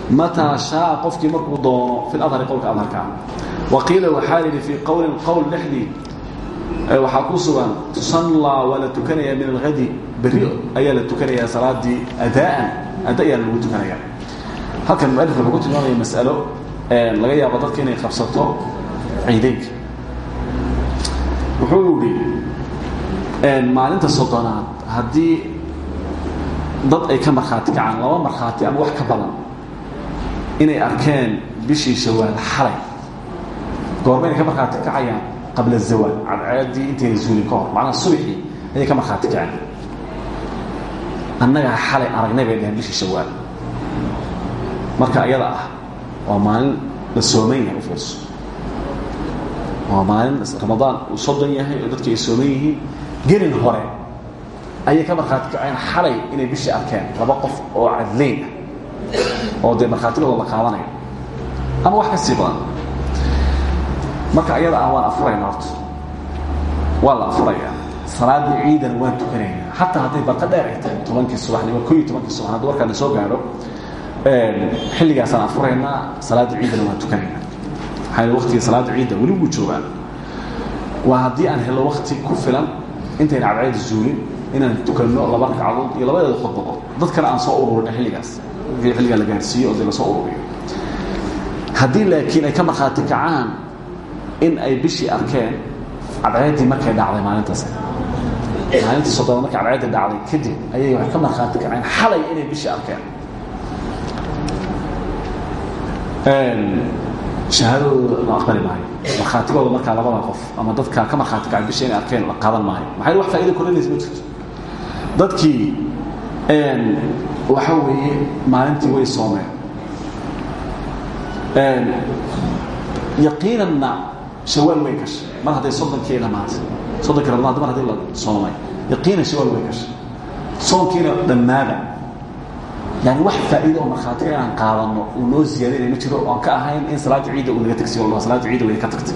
mataa shaa qofkii markuu doono fi ladhari qowlka adharka wa qiila waxaa la yidhi fii qowlin qowl dhexdii waxaa ku sugan tusallaa waa la tukanayaa min alhadi berri ayaa la tukanayaa salaaddii adaa'an ada ayaa lagu tukanaya. Halkan mualif wuxuu ku tilmaamaya mas'alo laga yaabo dadka inay qabsato ciideynka wuxuu yihi maalinta soddonaad haddii dad ay ka markhaati kacaan laba markhaati ama wax ka badan inay arkeen bishii shawaal xalay goorma inay ka markhaati kacayaan qabla zawaal cadceeddii intayna zuulin ka hor macnaha subxii ayay ka markhaati kaceen annagaa xalay aragnay bay dhaheen bishii shawaal. Marka ayada ah waa maalin la sooman yahay u fiirso waa maalin ramadaan uu soddon yahay oo dadki ay sooman yihiin gelin hore ayay ka markhaati kaceen xalay inay bishii arkeen laba qof oo cadlayn ah oo dee markhaatigooda la qaadanayo ama wax ka sii badan. Marka ayada ah waan afurayna horta. Waa la afuraya salaaddii ciidan waan tukanayna xataa hadday barqa dheer ay tahay tobankii subaxnimo ko iyo tobankii subax hadda warkaana soo gaadho xilligaasaan afuraynaa salaadda ciidana waan tukanayna maxaa waqtiga salaadda ciidda weli wuu joogaa. Waa haddii aan helo wakti ku filan intayna cadceeda zuulin inaan tukanno laba ragcadood iyo labadeeda khudbadood dad kale aan soo ururina xilligaas. Xilligaa la gaarsiiyo oo dee la soo ururiyo haddii laakiin ay ka markhaati kacaan in ay bishii arkeen cadceeddii markay dhacday maalintaas. Maalintii soddobaad markay cadceeddii dhacday kadib ayay waxay ka markhaati kaceen. Xalay inay bishii arkeen shahaadadooda la aqbali maayo. Markhaatigooda markaa labada qof ama dadka ka markhaati kacay bisha inay arkeen la qaadan maayo. Maxay wax faa'iida koranaysa ma jirto dadkii waxa weeye maalintii way soomeen. Yaqiinanna shawaal way gashay. Mar hadday soddonkii dhammaatay soddonkii ramadaan mar haddii la soomay yaqiinan shawaal way gashay. Soonkiina dhammaada yani wax faa'iido oo markhaatiga inaan qaadano uu noo ziyaadinay ma jiro oon ka ahayn in salaada ciidda uu naga tagsiy o salaada ciidda way ka tagtay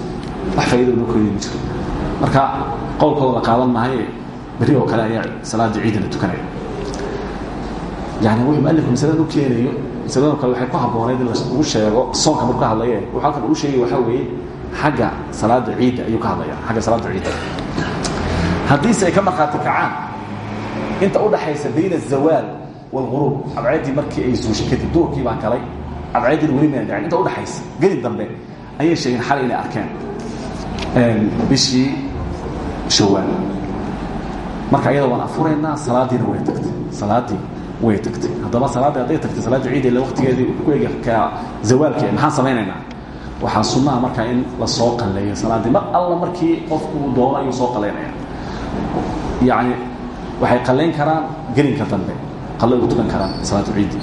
wax faa'ido noo kooyay ma jiro marka qowlkooda qaadan maaye berri oo kale ayaa salaada ciidda la tukanaya yani wuxuu mualifku masalada u keenayo masaladan kale waxay ku habboonayd in lagu sheego soonka marku hadlaye wuxuu halkan uu sheegay waxaa weeye xagga salaada ciidda ayuu ka hadlaya xagga salaada ciidda haddiise ay ka markhaati kacaan inta udhaxaysa bayna azawaal wاlغuruub cadceeddii markii ay suushay kadib duurkii baan galay cadceeddina weli mayna dhicin inta udhaxaysa gelin dambe ayay sheegeen xalay inay arkeen bishii shawaal marka ayada waan afuraynaa salaadiina way tagtay salaaddii way tagtay haddaba salaaddii hadday tagtay salaadda ciid ila waqtigeedii ku eg ka zawaalkii maxaan samaynaynaa waxaa sunnaha markaa in la soo qalleeyo salaaddii mar alla markii qofku uu doono ayuu soo qalaynaya yacni waxay qallayn karaan gelinka dambe qalle ugu tukan karaan salaatu ciidi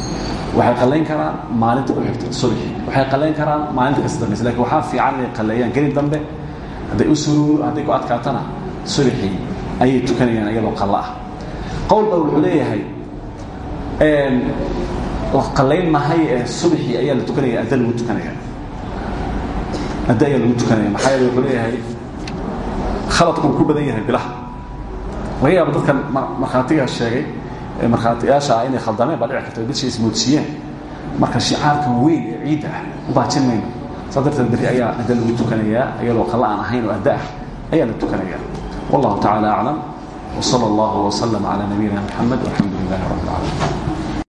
waxay qallayn karaan maalinta ku xigta subaxi waxay qallayn karaan maalinta kasta dambaysa laakiin waxaa fiican inay qalleeyaan gelin dambe hadday u suruuro hadday ku adkaatana subaxii ayay tukanayaan iyadoo qallo ah. Qowl ba wuxuu leeyahay qallayn mahay ee subaxii ayaa la tukanaya adda lagu tukanaya. Adda ayaa lagu tukanaya maxaa yeele wuxuu leeyahay khaladku uu ku badan yahay bilaha. Laga yaabo dadkan markhaatiga sheegay ee markhaatiyaasha ah inay khaldameen baa dhici karta bilsha ismoodsiiyeen marka shicaarkan weyn ee ciidda ah u baajin mayno saa darteed berri ayaa adda lagu tukanayaa iyadoo qalla aan ahayn oo adda ah ayaa la tukanaya wallahu tacaala aclam وصلى الله وسلم على نبينا محمد والحمد لله رب العالمين